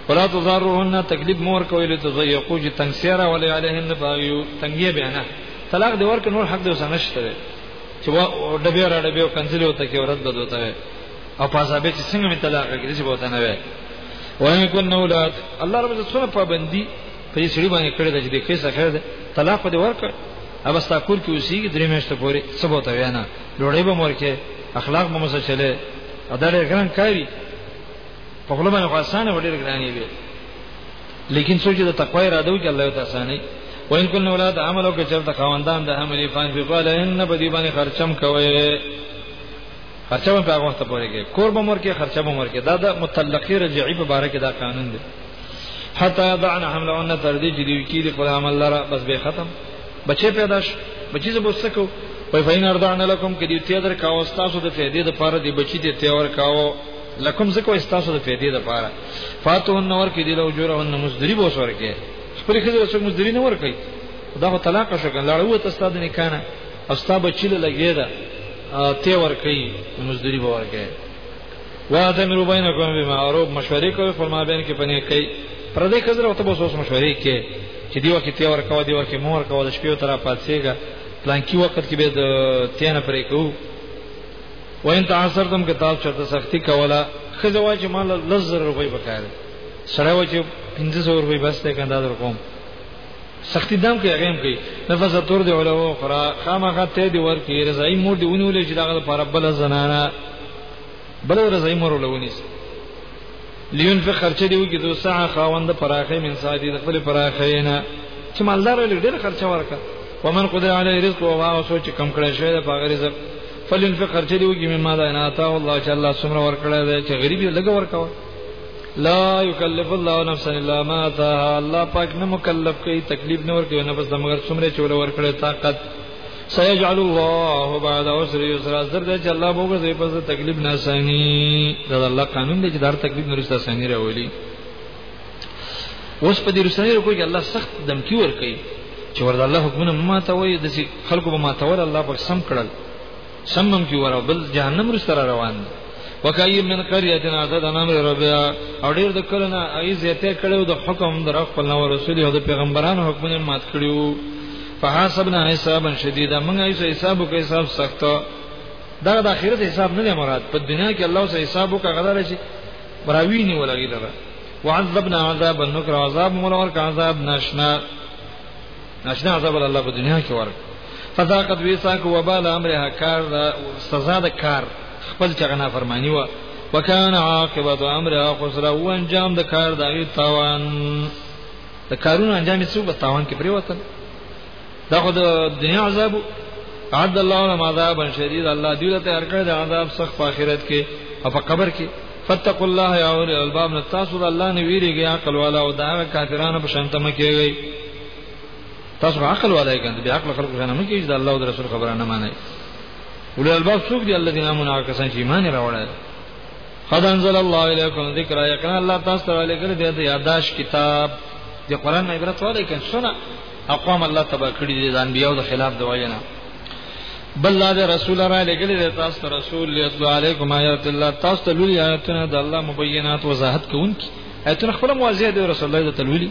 Speaker 1: ولا تضرهن تکلیف مور کوي له تضيقو چې تنگ سیرا ولې عليهن باغیو تنگیه به نه طلاق دی ورک نور حق دی وسنشته چې وا ډبه را ډبه کنځلې وته کې ورد بد وته او پاسه به چې څنګه می طلاق کې دې بوته نه وي وای کو نو الله رب عزت سره پابندي په دې سړي باندې کړی د دې کیسه خیر ده طلاق دې ورکړ اوبه ستا کور کې اوسېږي درې میاشتې پورې څه به ورته وایې نه ډوډۍ به هم ورکړې اخلاق به هم ورسره چلې او دا ډېر ګران کار وي په خوله باندې خو اسانه و ډېر ګران وي لیکن څوک چې د تقوا اراده وکړي الله ته اسانه وان کن اولاد عملو کې چرته خواندان د حملې فان په قال ان بدی باندې خرچم کوي خرچه به هغه وخت پورې کې کور به مور کې خرچه به مور کې دا د متلقي رجعي په باره کې دا قانون دی حتی یضعنا حملهن تر دې چې دوی کې د خپل عمل لره بس به ختم بچي پیدا شي بچي زه بوسکو وای فین اردان لکم کې دې تیادر کاو تاسو د فیدې د پاره دې بچی دې تیور کاو لکم زکو استاسو د فیدې د پاره فاتو نور کې دې له جوړه نو مزدری بو سور کې خپل خزر سره مزدری نه ور کوي دا هو طلاق شو کنه لاړو ته استاد نه کانه استا بچی له لګی دا ته ور کوي مزدوری به ور کوي وا ته مې روباین کوم به معروف مشورې کوي فرما بین کې پنه کوي پر دې خزر او ته به سوس مشورې کې چې دی وخت ته ور کوي دی ور کې مور کوي د شپې تر پاتېګا پلان کې وخت کې به د تینه پرې کوو وین تعاصر تم کتاب چرته سختی کوله خزه واجه مال لزر روپۍ بکاره سره واجه 1500 روپۍ بس ته کنده در کوم سختی دم کوي هغه هم کوي نفس تور دی ولا اخرى خامخا ته دی ور کوي رضای مور دی ونیول چې دغه پر بل زنانا بل رضای مور ولونیس لیون په خرچه دی وکي دوه ساعه خاوند پراخه من سادي د خپل پراخه نه چې مالدار له ډېر خرچه ورکا ومن قدر علی رزق او هغه سوچ کم کړی شوی د پاغه رزق فلن فقر چې دی وګي مما دا نه عطا الله چې الله سمره ورکړی دی چې غریب یې لګ ورکاوه لا یکلف الله نفسا الا ما اتاها الله پاک نه مکلف کوي تکلیف نه ورکوي نه بس د مگر څومره چول ورکړي طاقت سيجعل الله بعد عسر يسرا زر دې چې الله بوګه زې پس تکلیف نه سني دا الله قانون دې چې دار تکلیف نه رستا سني راولي اوس په دې رسنۍ رکو کې الله سخت دمکی ور کوي چې ورته الله حکمونه ما ته وایي د خلکو به ما ته ور الله پاک سم کړل سمم کې ورو بل جهنم رسره روان دي وکای من قريه عدد امر ربها او ډیر د کله نه ای زیاته کړو د حکم در خپل نو رسول او د پیغمبرانو حکمونه مات کړیو فحاسبنا حسابا شدیدا موږ یې حساب وکړ حساب سخت دا د اخرت حساب نه مراد په دنیا کې الله سره حساب وکړ غدار شي براوی نه ولګی دا وعذبنا عذابا نکرا عذاب مولور کا عذاب ناشنا ناشنا عذاب الله په دنیا کې ورک فذاقت ویساق وبال امرها کار سزا د کار خپل چغنا فرمانی و وکانه عاقبت امرها خسرا و انجام د کار دغه تاوان د کارونو انجام یې څو په تاوان کې پریوتل دا خو د دنیا عذاب عد الله لهم عذابا شدید الله دی له تیار کړی د عذاب سخت په آخرت کې او په قبر کې فتقوا الله یا اول الباب نتاسو الله نه ویریږي عقل والا او دا کافرانو په شان تمکیږي تاسو عقل والای کنه بیا عقل خلق غنه مې کیږي د الله او د رسول خبره نه مانای ولې الباب څوک دی الذين امنوا کسان چې ایمان راوړل قد انزل الله الیکم ذکر یقینا الله تاسو ته علی کړی دی یاداش کتاب دی قران نه عبرت ولی کین سنا اقوام الله تبا کړی دی ځان بیاو د خلاف دی واینا بل لا دی رسول را لګل دی تاسو ته رسول یتلو علیکم آیات الله تاسو ته لوی آیاتونه د الله مبینات وضاحت کوونکی ایتونه خپل موازیه دی رسول الله ته تلویلی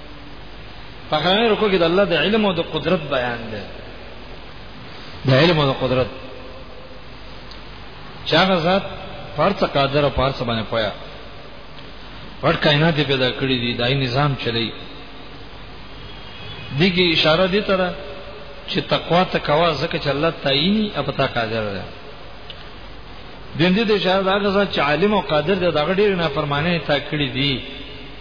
Speaker 1: په خلانه رکو کې د الله د علم او د قدرت بیان دی د علم او د قدرت چاغه ذات پرڅ قادر او پرڅ باندې پویا پټ کائنات پیدا کړی دی دای نظام چلی دغه اشاره دی تر چې تقوا تکوا زکه چې الله تعینی اپتا قادر دی دین دې اشاره دا غزا چې عالم او قادر دی دا غډیر نه فرمانه تا کړی دی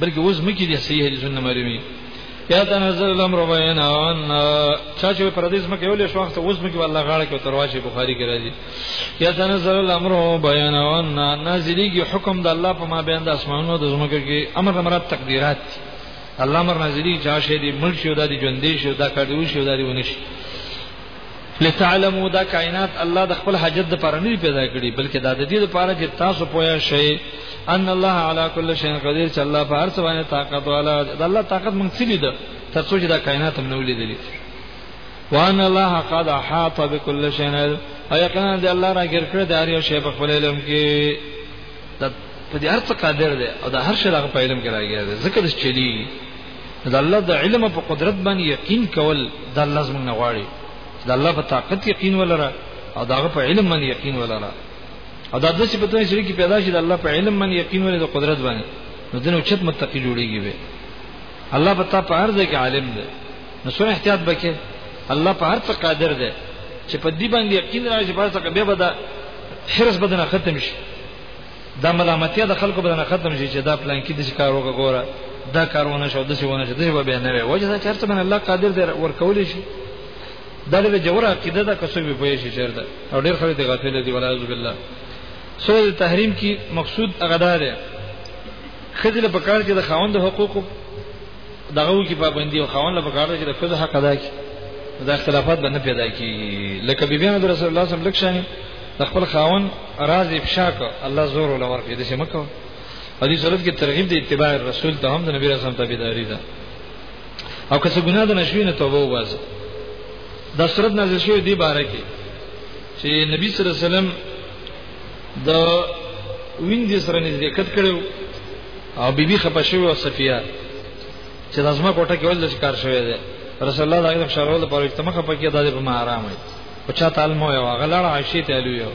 Speaker 1: بلکې اوس مکه دي صحیح حدیثونه نه معلومي یا تنزل الامر بینهن چا چې پر دې سمکه ولې شو وخت اوس مکه والله غاړه کې ترواشه بخاری کې راځي یا تنزل الامر بینهن نازلیږي حکم د الله په ما بیان د اسمانونو د زمکه کې امر مراد تقدیرات الله امر نازلی چا شه دې ملک شو د ژوندې شو دا کډو شو دا دی ونشي لتعلموا دا کائنات الله د خپل حاجت لپاره نه پیدا کړی بلکې دا د دې لپاره چې تاسو پوهه شئ ان الله علی کل شیء قدیر چې الله په هر څه باندې طاقت والا د الله طاقت مونږ سلی ده تر څو چې دا کائنات هم نو لیدلې وان الله قد احاط بكل شيء او یقینا دی الله را ګر کړ د هر یو شی په خپل علم کې د په دې هر څه قادر دی او د هر شی هغه په علم کې راګر دی ځکه د چلی د الله د علم په قدرت باندې یقین کول د الله زموږ نه غواړي د الله په طاقت یقین ولره او داغه په علم باندې یقین ولره او دا د صفاتونو سره کې پیدا شي د الله په علم باندې یقین ولره د قدرت باندې نو دنه چت متقی جوړیږي به الله پتا په هر ځای کې عالم دی نو سره احتیاط وکړي الله په هر څه قادر دی چې په دې باندې یقین راځي په هر څه کې به دا حرس بدنه ختم شي دا ملامتیا د خلکو بدن ختم شي چې دا پلانکی د شکار وګ ګوره دا کارونه شو د شیونه شو د شی به نه وي وجه دا چرته من الله قادر دی ورکول شي دا له جوړه عقیده دا کسو به پوي شي چرته او ډیر خلک دی غافل دي ولا بالله سوره تحریم کی مقصود هغه دا دی خځله په کار کې د خاوند حقوقو دغه کی پابندي او خاوند له په کار کې د خځه حق ادا کی دا اختلافات به نه پیدا کی لکه بیبیانو رسول الله صلی الله علیه وسلم لکه د خپل خاون راز افشا کو الله زور ولا ورکړي د سم کو او دې صورت کې ترغیب د اتباع رسول ته هم د نبی رسول ته بيداری ده او که څه ګناه ده نشوي نه توبه وباس دا صورت نازل شوی دی باره کې چې نبی صلی الله علیه وسلم د ویندې سره نږدې کټ کړو او بیبي خپه شوی او صفیه چې لازمه کوټه کې ول شکار شوی دی رسول الله دغه شارول پر اجتماع خپه کې دایره په آرام وي او چا تعالی مو یو غلړ عائشه ته الو یو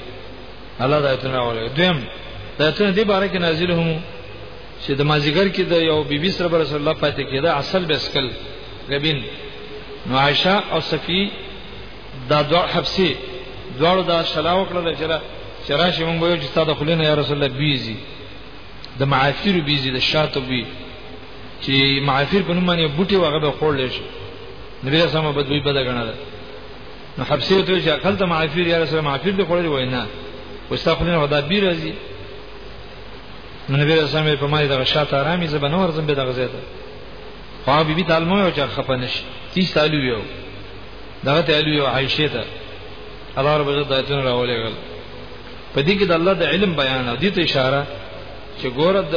Speaker 1: الله دا ته راولې دویم دا ته دې باره کې نازل هم چې د مازیګر کې د یو بیبي سره رسول الله پاتې کېده اصل به اسکل غبین نو عائشه او صفی دا دوه حبسي دوړو دا شلا وکړل چې را چې راشي مونږ یو چې تا د خلینو یا رسول الله بیزي د معافیر بیزي د شاتو بی چې معافیر په نوم باندې بوټي وغه به خور لشي نبی رسول الله بدوی بد غنل نو حبسي ته چې اکل ته معافي یا رسول معافي دې کولې وای نه واستغفرنا ودا بي راځي نو نبی رسول الله په ما دغه شاته آرامي زبنه ورزم به دغه زیاته خو بي بي تعلمو یو چې خپه نشي تیس تعلو یو دغه تعلو یو عائشه ته الله رب عزت دایتون راولې غل په دې کې د الله د علم بیان او دې ته اشاره چې ګوره د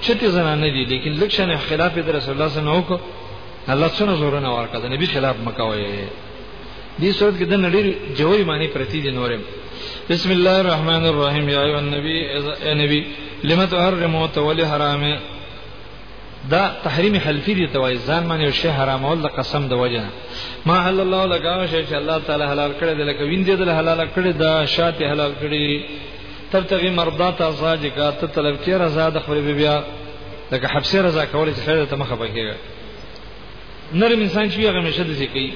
Speaker 1: چته زنانه دي لیکن لکشن خلاف د رسول الله صلی الله علیه وسلم الله څنګه زور نه ورکړه د نبی خلاف مکوي دې صورت کې د نړۍ جوړي معنی پرتی دي نورم بسم الله الرحمن الرحیم یا ایو النبی ای نبی لم تحرم وتولی حرام دا تحریم حلفی دی توای ځان باندې او شی حرام ول د قسم د وجه ما حل الله لگا شی چې الله تعالی حلال کړی د لکه وین دې د حلال کړی دا شاته حلال کړی تبتغي مرضات ازواجک ته طلب کې رضا د خپل بیا لکه حبسه رضا کولې چې خیر ته مخه پکېږي نرم انسان چې هغه مشه د ذکر کوي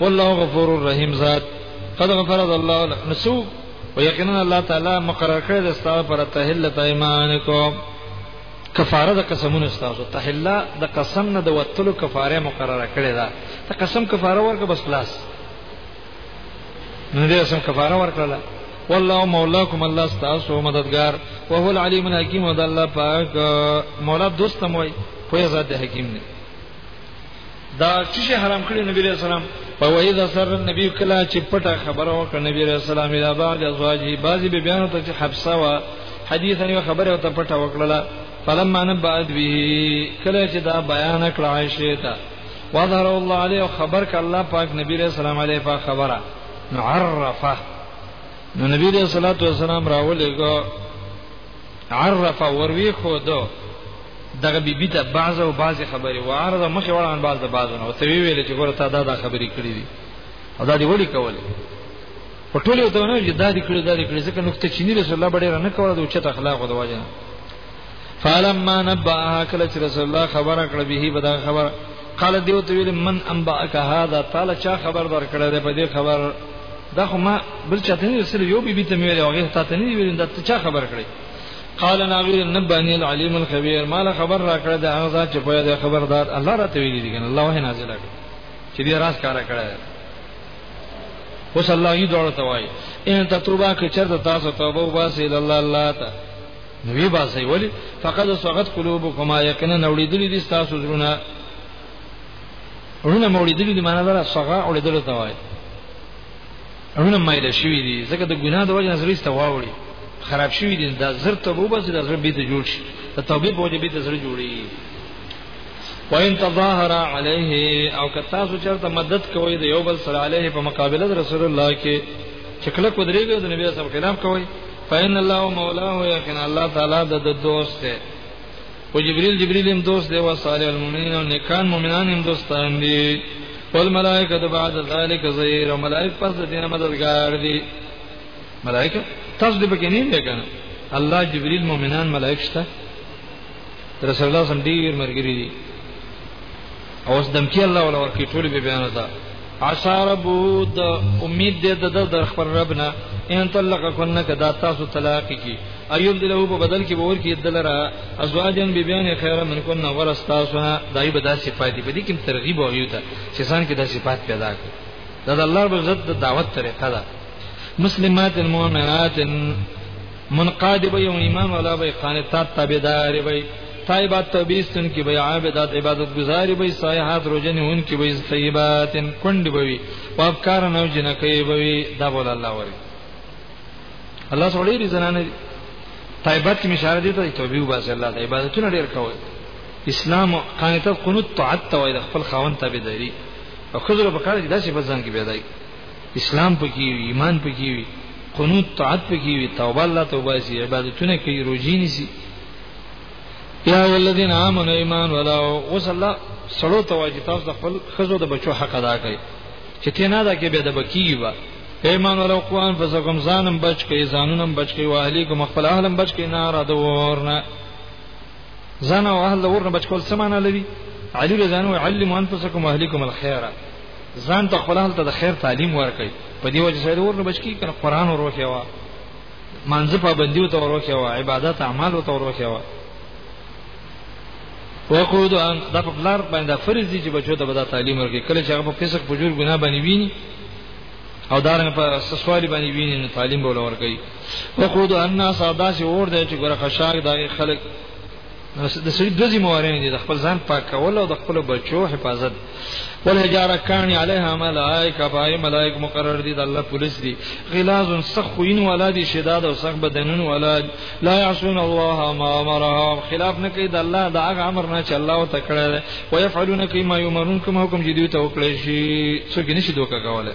Speaker 1: والله غفور الرحیم ذات قد غفر الله لك نسو ويقينا الله تعالی مقرر کړی د ستاسو پر تهلت ایمانکم کفاره د قسمونو ستاسو تهلا د قسم نه د وتلو کفاره مقرره کړی دا ته قسم کفاره ورکه بس خلاص نو دې سم کفاره ورکړه والله مولاکم الله استاسو مددگار او هو العلیم الحکیم او د الله پاک مولا دوست موي په ذات حکیم نه دا چې حرام کړی نبی رسول الله په وای دا سر نبی کلا چې پټه خبره وکړه نبی رسول الله اله بعد ازواجی بعضی به بیان ته چې حبسه وا حدیث نه خبره او ته پټه وکړه فلما نبعد به کله چې دا بیان کړه عائشه ته وظهر الله علیه او خبر ک الله پاک نبی علیہ السلام علیه په خبره نو عرفه نو نبی علیہ الصلوۃ والسلام راولېګو عرف وروي خو دو دغه بیبي ته بعض او بعض خبرې و عرض مخې وړاندې بعض د بعض نو ته ویل چې ګوره تا دا دا خبرې کړې دي او دا دی وړي کولې په ټولو ته نه چې دا دی کړې دا دی کړې ځکه نو ته چینی رسول الله بډې نه کوله د اوچت اخلاق د واجب فلما نبأها کله چې رسول الله خبره کړ به به دا خبر قال دیو ته ویل من انبأک هذا تعالی چا خبر درکړه ده په دې خبر دا خو ما بل چاته نه سره یو بیبي ته ویل هغه ته ته نه ویل دا ته چا خبر کړی قال ناغیر نبانی العلیم الخبیر مال خبر را کړه دا هغه چې په دې خبردار الله راته ویل دي کنه الله نازل کړ چې دې راز کار کړه اوس الله یې دوړ ته وای ان تتوبا کې چرته تاسو توبه واسي الله الله ته نو وی باسي ولی فقد سغت قلوبكما یقینا اوریدلی دي تاسو زړونه ورونه موریدلی دي معنا دا صغا اوریدل ته وای ورونه مایل شوی دي ځکه د ګناه د وجه نظر ایست واوري خراب شوی دي دا زر ته وو بس د زر بیت جوړ شي د توبې په وجه بیت زر جوړي وان تظاهر عليه او که تاسو چرته مدد کوئ د یو بل سره عليه په مقابله رسول الله کې چې کله کو درېږي د نبی صلی الله علیه وسلم خلاف کوي فین الله مولاه یقین الله تعالی د دوست دی او جبريل جبريل هم دوست دی او صالح المؤمنین او نیکان مؤمنان هم دوستان دي والملائکه بعد ذلك زهیر او ملائکه پس د دینه مددگار دي ملائکه تاسو دې پکې نه دی کنه الله جبريل مؤمنان ملائکه شته رسول الله صلی الله علیه وسلم ډیر مرګري دي اوس دمکی الله ولا ورکی ټول به بیان ده عسى ربو د امید دې د د خبر ربنا ان طلق کن کدا تاسو طلاق کی ایوب دلو په بدل کې باور کې دلرا ازواجن بی بیان خیر من کن غیر استاسنا دای به دا صفات دی په دې کې ترغیب او یوتا چې ځان کې دا صفات پیدا کړي دا د الله په عزت د دعوت طریقه ده مسلمات المؤمنات منقاد به یو امام ولا به قانتات تابعدار به طیبات تبیستن کی به عابدات عبادت گزاری به صالحات روزنه هون کی به طیبات کند به وی او افکار نو جنکې به وی دا بول الله وری الله سره دې زنانه طیبات کی مشاره دي ته توبې وباس الله ته عبادتونه ډیر کوي اسلام قانتات قنوت طاعت توای د خپل خاون تابعداري او خزر په کار دي داسې بزن کې پیدا اسلام پکې وي ایمان پکې وي قنوت طاعت پکې وي توبه الله توبه سي عبادتونه کوي روزي نيسي یا ولذین آمنوا ایمان ولا اوس الله سړو ته واجب تاسو د خپل خزو د بچو حق ادا کړئ چې ته نه دا کې به د بکی و ایمان ولا قران فزکم ځانم بچ کړئ ځانونم بچ کړئ واهلیکم خپل اهلم بچ کړئ نار د ورنه ځان او اهل ورنه بچ کول سمانه لري علی رضوان علموا انفسکم واهلیکم الخيره ځان ته خپل حالت د خیر تعلیم ورکړي په دې وجه سره ورنه بچی کنه قران وروخه وا مانځ پابندیو ته وروخه وا عبادت اعمال ته وروخه وا وقود ان د په بلار باندې فرض دي چې بچو ته به تعلیم ورکړي کله چې هغه په فسق فجور ګناه باندې ویني او دارنګ په سسوالي باندې ویني نو تعلیم به ولور کوي وقود ان الناس ادا چې اور دی چې ګره خشاک دغه خلک نو د سړي دوه ذمہواري دي د خپل ځان پاکول او د خپل بچو حفاظت ول هجاره کانی علیها ملائکه پای ملائک مقرر دي د الله پولیس دي غلاظ سخوین ولا دي شداد او سخ بدنن ولا لا يعصون الله ما امرهم خلاف نه کوي د الله د هغه امر نه چې الله وتعالى او يفعلون کما يمرون کوم حکم جدي ته وکړي شي څوک نشي دوکا کوله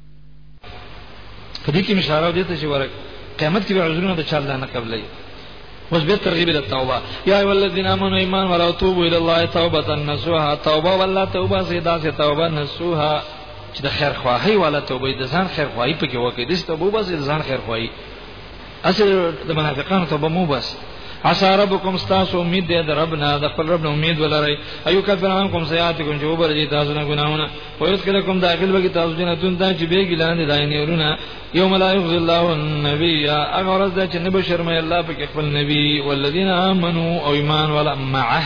Speaker 1: په دې کې اشاره دې ته چې ورک قیامت کې به عذرونه د چا الله نه قبلې اوس به ترغیب ال توبه یا ای ولذین امنوا ایمان ورا توبوا الی الله توبه نصوحا توبه والله توبه سیدا سے توبه نصوحا چې د خیر خواهی والا توبه د ځان خیر خواهی پکې وکړي د توبه بس د ځان خیر خواهی اصل د منافقانو ته به مو بس عسى ربكم استاس امید دې د ربنا د خپل رب امید ولرئ ايو کفر عنكم سيئاتكم جو برجي تاسو نه ګناونه او يدخلكم داخل بګي تاسو جنتون ته چې به ګلان دي داینې ورونه یوم لا یخزي الله النبي هغه ورځ ده چې نبی شرمای الله په خپل نبی والذین آمنو او ایمان ولا معه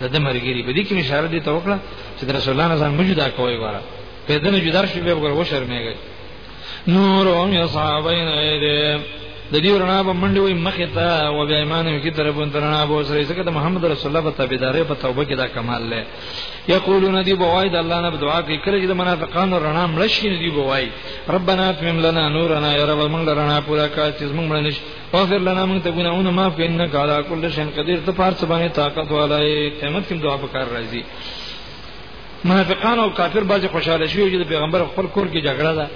Speaker 1: د دې مرګري په دې کې اشاره دي توکړه چې رسول الله نه ځان موجوده کوي واره په دې نه جدا شي به وګور و شرمېږي نور هم یصابین ایده د دې ورنا به منډه وي مخه ته او بیا ایمان یو کی طرف درنا به سره ځکه د محمد رسول الله په تابعداري په توبه کې دا کمال لري یقولون دی بوای د الله نه دعا کوي کله چې د منافقانو رڼا مړ شي دی بوای ربنا اتمم لنا نورنا یا رب موږ رڼا پورا کړه چې موږ مړ نشي اغفر لنا موږ ته ګناونه معاف کړه انک علی کل شیء قدیر ته پارڅ باندې طاقت والای قیامت کې دعا وکړ راځي منافقان او کافر بعضی خوشاله شوی چې د پیغمبر خپل کور کې جګړه ده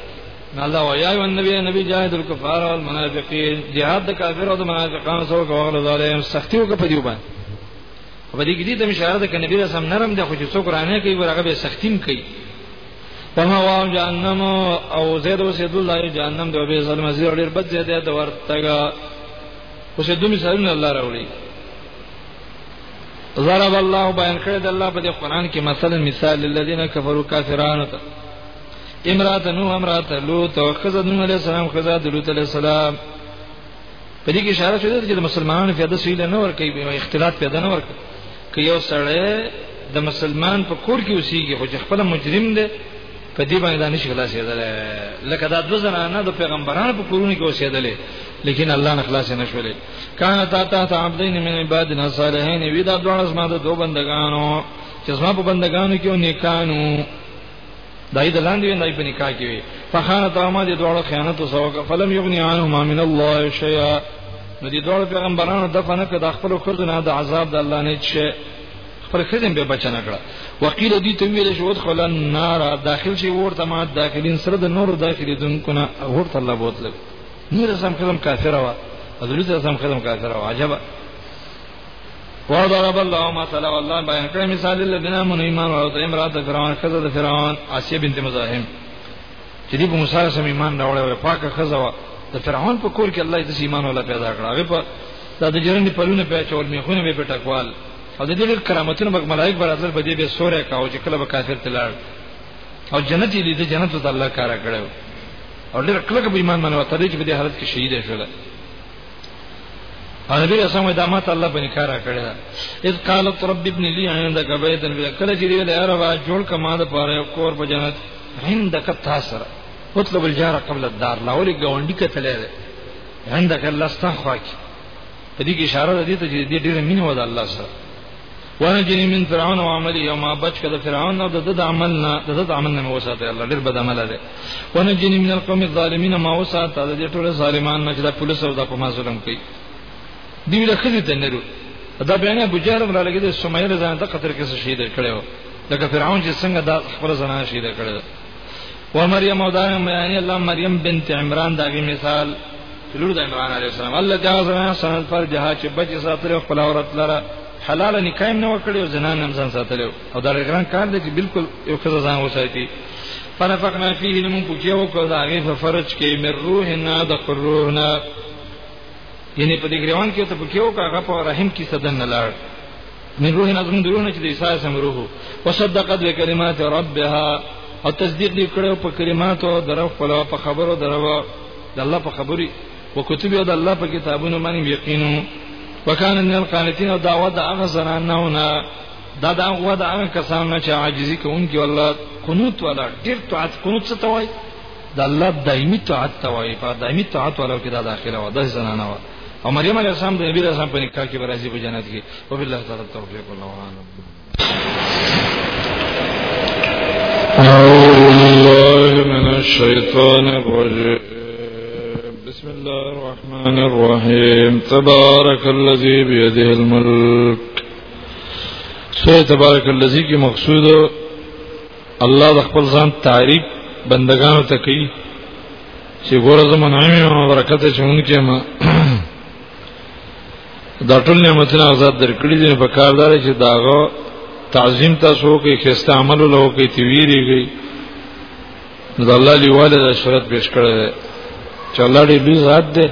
Speaker 1: نه الله او یا ایو نبی نبی جاهد الکفار والمنافقین جهاد د کافر او د منافقانو سره کوغله ظالم سختی وکړه په دی باندې په دې کې دې ته اشاره ده چې نبی رسام نرم دی خو چې څوک رانه کوي ورغه به سختیم کوي په هوا جهنم او زید او سید الله جهنم دی به ظلم زیر ډیر بد زیاده د ورتګه اوسې دوی مثالونه الله راوړي ضرب الله بیان کړی د الله په قرآن کې مثلا مثال للذین کفروا کافرانو ته امرات نو امرات لوط او خزد نو علی السلام خزد لوط علی السلام په دې کې اشاره شوې ده چې مسلمانانو په داسې ویل نه ور کوي اختلاط پیدا نه ور کوي که یو سړی د مسلمان په کور کې اوسېږي خو چې خپل مجرم دی په دې باندې دانش خلاص یېدل لکه دا د زنانه د پیغمبرانو په کورونو کې اوسېدل لیکن الله نه خلاص نه شولې کان تا تا تا عبدین من عبادنا صالحین وی دا دوه زما د دوه بندگانو چې زما په بندگانو کې نیکانو دای د لاندې وینای په نکاح کې وی فخانت ما دې دوه خیانت وسو فلم یغنی عنهما من الله شیئا نو دې دوه پیغمبرانو د فنه کې د خپل خزنه د عذاب د الله نه چې خپل خزم به بچنه کړه وقیل دې ته ویل شو ادخل النار داخل شي ورته ما داخلین سره د نور داخلي دونکو نه ورته الله بوتل نور اسلام کلم کافر وا حضرت اسلام کلم کافر وا عجبا وضرب الله مثلا والله بیان کړی مثال الذين امنوا ایمان او امرات فرعون خزه د فرعون اسیه بنت مزاحم چې دی په موسی سره سم ایمان راوړی او پاکه خزه وا د فرعون په کور کې الله دې ایمان ولا پیدا کړ هغه په دا د جرن په لونه په چول می خونه به پټکوال او د دې کرامتونو بګ ملائک برازل به دې به سورې کاو چې کله به کافر تلل او جنت دې د جنت د الله کارا کړو او ډېر کلک به ایمان منو تر دې چې په دې حالت کې شهید شول او نبی رسول الله دا ماته الله په نکاح را کړی دا اذ قالت رب ابن لي عندك بيتا في کله چې دې له عربا جوړ کما د پاره کور په جنت عندك تاسر اطلب الجار قبل الدار لا ولي ګاونډي کتلې ده عندك الله استخواك په دې کې اشاره ده ته چې دې ډېر مینه ودا الله سره ونجني من فرعون وعمله وما بچ کده فرعون او د د عمل نه د د عمل نه وساته الله ډیر بد عمل ده ونجني من القوم الظالمين ما وساته د ټول ظالمان نه چې د پولیس او د په ما ظلم کوي دی له خزي ته نرو دا بیان ابو جهل را لګید سمیه له ځان د قطر کې شهید کړو لکه فرعون چې څنګه د خپل ځان شهید کړو و مریم او دا یعنی الله مریم بنت عمران دا غي مثال لور د عمران علی السلام الله تعالی سره سره پر جهاد چې بچ ساتره خپل عورت لره حلاله نکاح هم نه وکړي او زنا نه هم ځان ساتلی وو. او دا ډېر ګران کار دی چې بالکل یو ښځه ځان وساتي فنفخنا فيه نو موږ پکې وکړو د هغې په فرج کې من روحنا د خپل روح نه یعنې په دې ګریوان کې ورته پکې وکړو هغه په رحم کې څه دننه لاړ من روحنا زموږ د روح نه چې د عیسی اسم روح و وصدقت بکلمات ربها او تصدیق دې کړو په کلماتو درو خپلو په خبرو درو د الله په خبري وکتب یو د الله په کتابونو باندې یقینو وکانه من القانتین او دعوه د هغه زنانو نه دا دا هغه د هغه کسانو نه چې عاجزي کوونکي الله قنوت ولا ډیر طاعت قنوت څه توای د الله دایمي طاعت توای په دایمي طاعت ولا کې دا داخله و د زنانه و او مریم علیه السلام د نبی رسول په نکاح کې برازي په جنت کې او بالله تعالی توفیق الله علیه الشيطان الرجيم بسم الله الرحمن الرحيم تبارك الذي بيده الملك سوره تبارك الذي کی مقصود الله د خپل ځان تعریف بندگانو ته کوي چې ګوره زمونږ عامه برکت چې مونږ کې ما دا ټول نعمتونه آزاد درکړي دي په کار دار چې داغه تعظیم تاسو کې خسته عمل له کې تویری گئی نو الله لیواله د شرط پیش کړی دی چې الله دې به ذات دې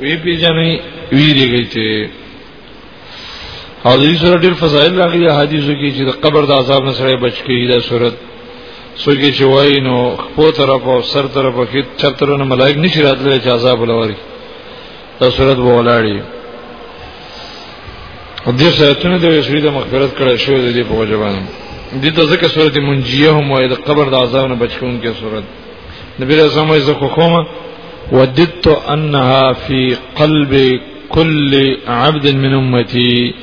Speaker 1: وی پیژنې ویری گئی ته او دې سره ډېر فضایل راغلي حدیثو کې چې د قبر د عذاب نه سره بچ کیږي دا صورت سوګي چې وای نو خپل طرف او سر طرف کې چترونه ملائک نشي راتللی چې عذاب لوري دا صورت به ولاړی او دې ساتنه د رسول د مغفرت کړه شو د دې په وجه باندې دې ته ځکه صورت منجیه هم وایي د قبر د عذاب نه بچون کې صورت نبی رسول الله زه خو کومه وددت انها في قلب كل عبد من امتي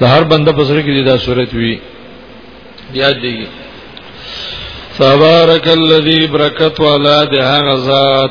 Speaker 1: د هر بنده په سره کې دا صورت وی یاد دی تبارک الذی برکت ولا ده غزاد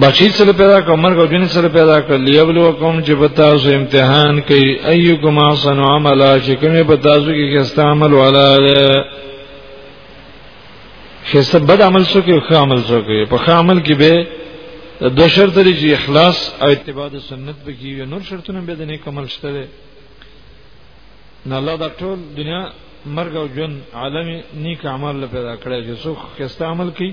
Speaker 1: بچی سره پیدا کړ مرګ او جن سره پیدا کړ لیبلوکم چې په تاسو امتحان کوي ايکم احسن عملا چې کومه په تاسو کې کستا عمل والا ده خسته بد عمل سو کې ښه عمل سو کې په ښه عمل کې به د شرط لري چې اخلاص او اتباع سنت به کې نور شرطونه به د نیک عمل شته نه الله دا ټول دنیا مرګ او جن عالم نیک عمل پیدا کړی چې څوک خسته عمل کوي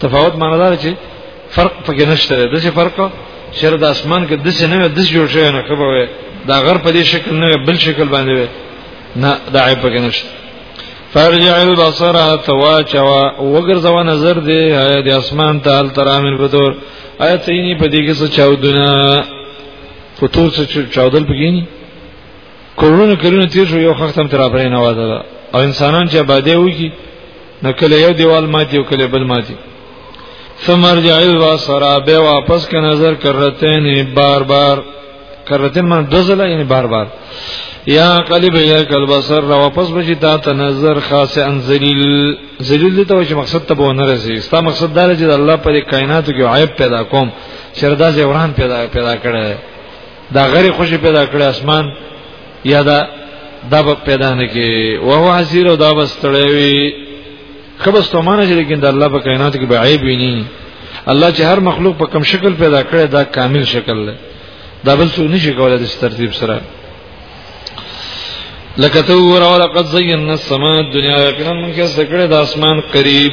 Speaker 1: تفاوت معنی دا چې فرق پکې نشته د څه فرق شر د اسمان کې د څه نه د جوړ شوی نه خبره دا غر په دې شکل نه بل شکل باندې وي نه دا عیب پکې نشته فرجع البصر تواچوا وګرځوا نظر دې د اسمان ته ال ترامل بدور آیت یې په دې کې څه چاودنه په تو څه چاودل پکې نه کورونه کلونه تیر شو یو خخت هم تر پرې نه واده او انسانان چې آبادې وږي نو کله یو دیوال ماتي او کله بل ماتي ثمر جایل وا سرا به واپس کا نظر کرتے نے بار بار کرتے من دزلا یعنی بار بار یا قلب یا قلب سر را واپس بشی تا ته نظر خاص ان ذلیل ذلیل دي ته چې مقصد ته بونه رسي ستا مقصد دا چې الله پر کائناتو کې عیب پیدا کوم شردا زوران پیدا پیدا کړي دا غری خوشی پیدا کړی اسمان یا دا دا به پیدا نه کی او هو حسیر او دا بستړی وی خبر ستومانه چې لیکن د الله په کائنات کې به عیب ویني الله چې هر مخلوق په کم شکل پیدا کړی دا کامل شکل دی دا بل څه نشي کولای د ترتیب سره لکه تو ور او لقد زینا السماء الدنيا یقینا من کې ذکر د اسمان قریب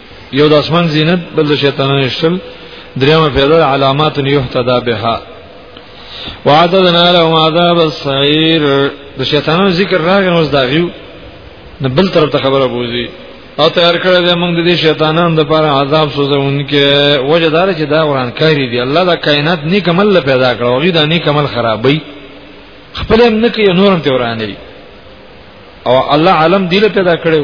Speaker 1: یو د اسمان زینت بل د شیطانانو شل دریمه پیدا علامات یحتدا بها وعددنا لهم عذاب السعير د شیطانانو ذکر راغی نو داغیو نه بل طرف ته خبره بوزي او تیار کړی دی موږ د دې شیطانانو لپاره عذاب سوزونکي وجدار چې دا قران کاری دی الله دا کائنات نیک عمل پیدا کړو غي دا نیک عمل خرابوي خپل هم نه کوي نورم ته ورانه او الله عالم دی له پیدا کړو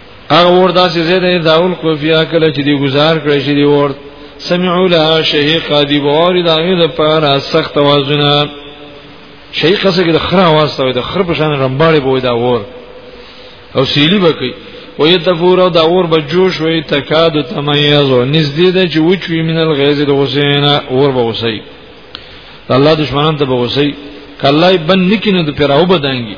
Speaker 1: هغه ور داسې زیاده داول کوفیا کله چې دی گزار کړی شي دی ور سمعوا لها شهيقا دی بواری داغه د پاره سخت وازونه شهيقا څنګه د خره आवाज ته د خره په شان رمباړي بوي دا ور او سیلی بکی و یتفور او دا اور به جوش وي تکاد تمیز او نږدې ده چې وچوي من الغیظ د حسین اور به وسی الله دشمنان ته به وسی کله بن نکینه د پیراو بدانګي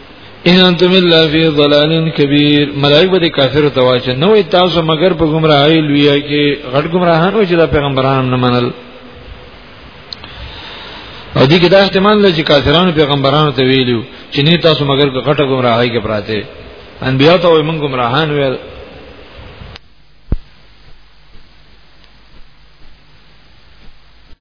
Speaker 1: ان انتم الا فی ضلال کبیر ملائک به کافر ته واچ نه وي تاسو مگر په گمراهی لوی کې غټ گمراهان و چې د پیغمبران نه منل او دې کې دا احتمال لږ چې کافرانو پیغمبرانو ته ویلو چې نه تاسو مگر غټه گمراهی کې پراته انبیاء ته وي موږ گمراهان ویل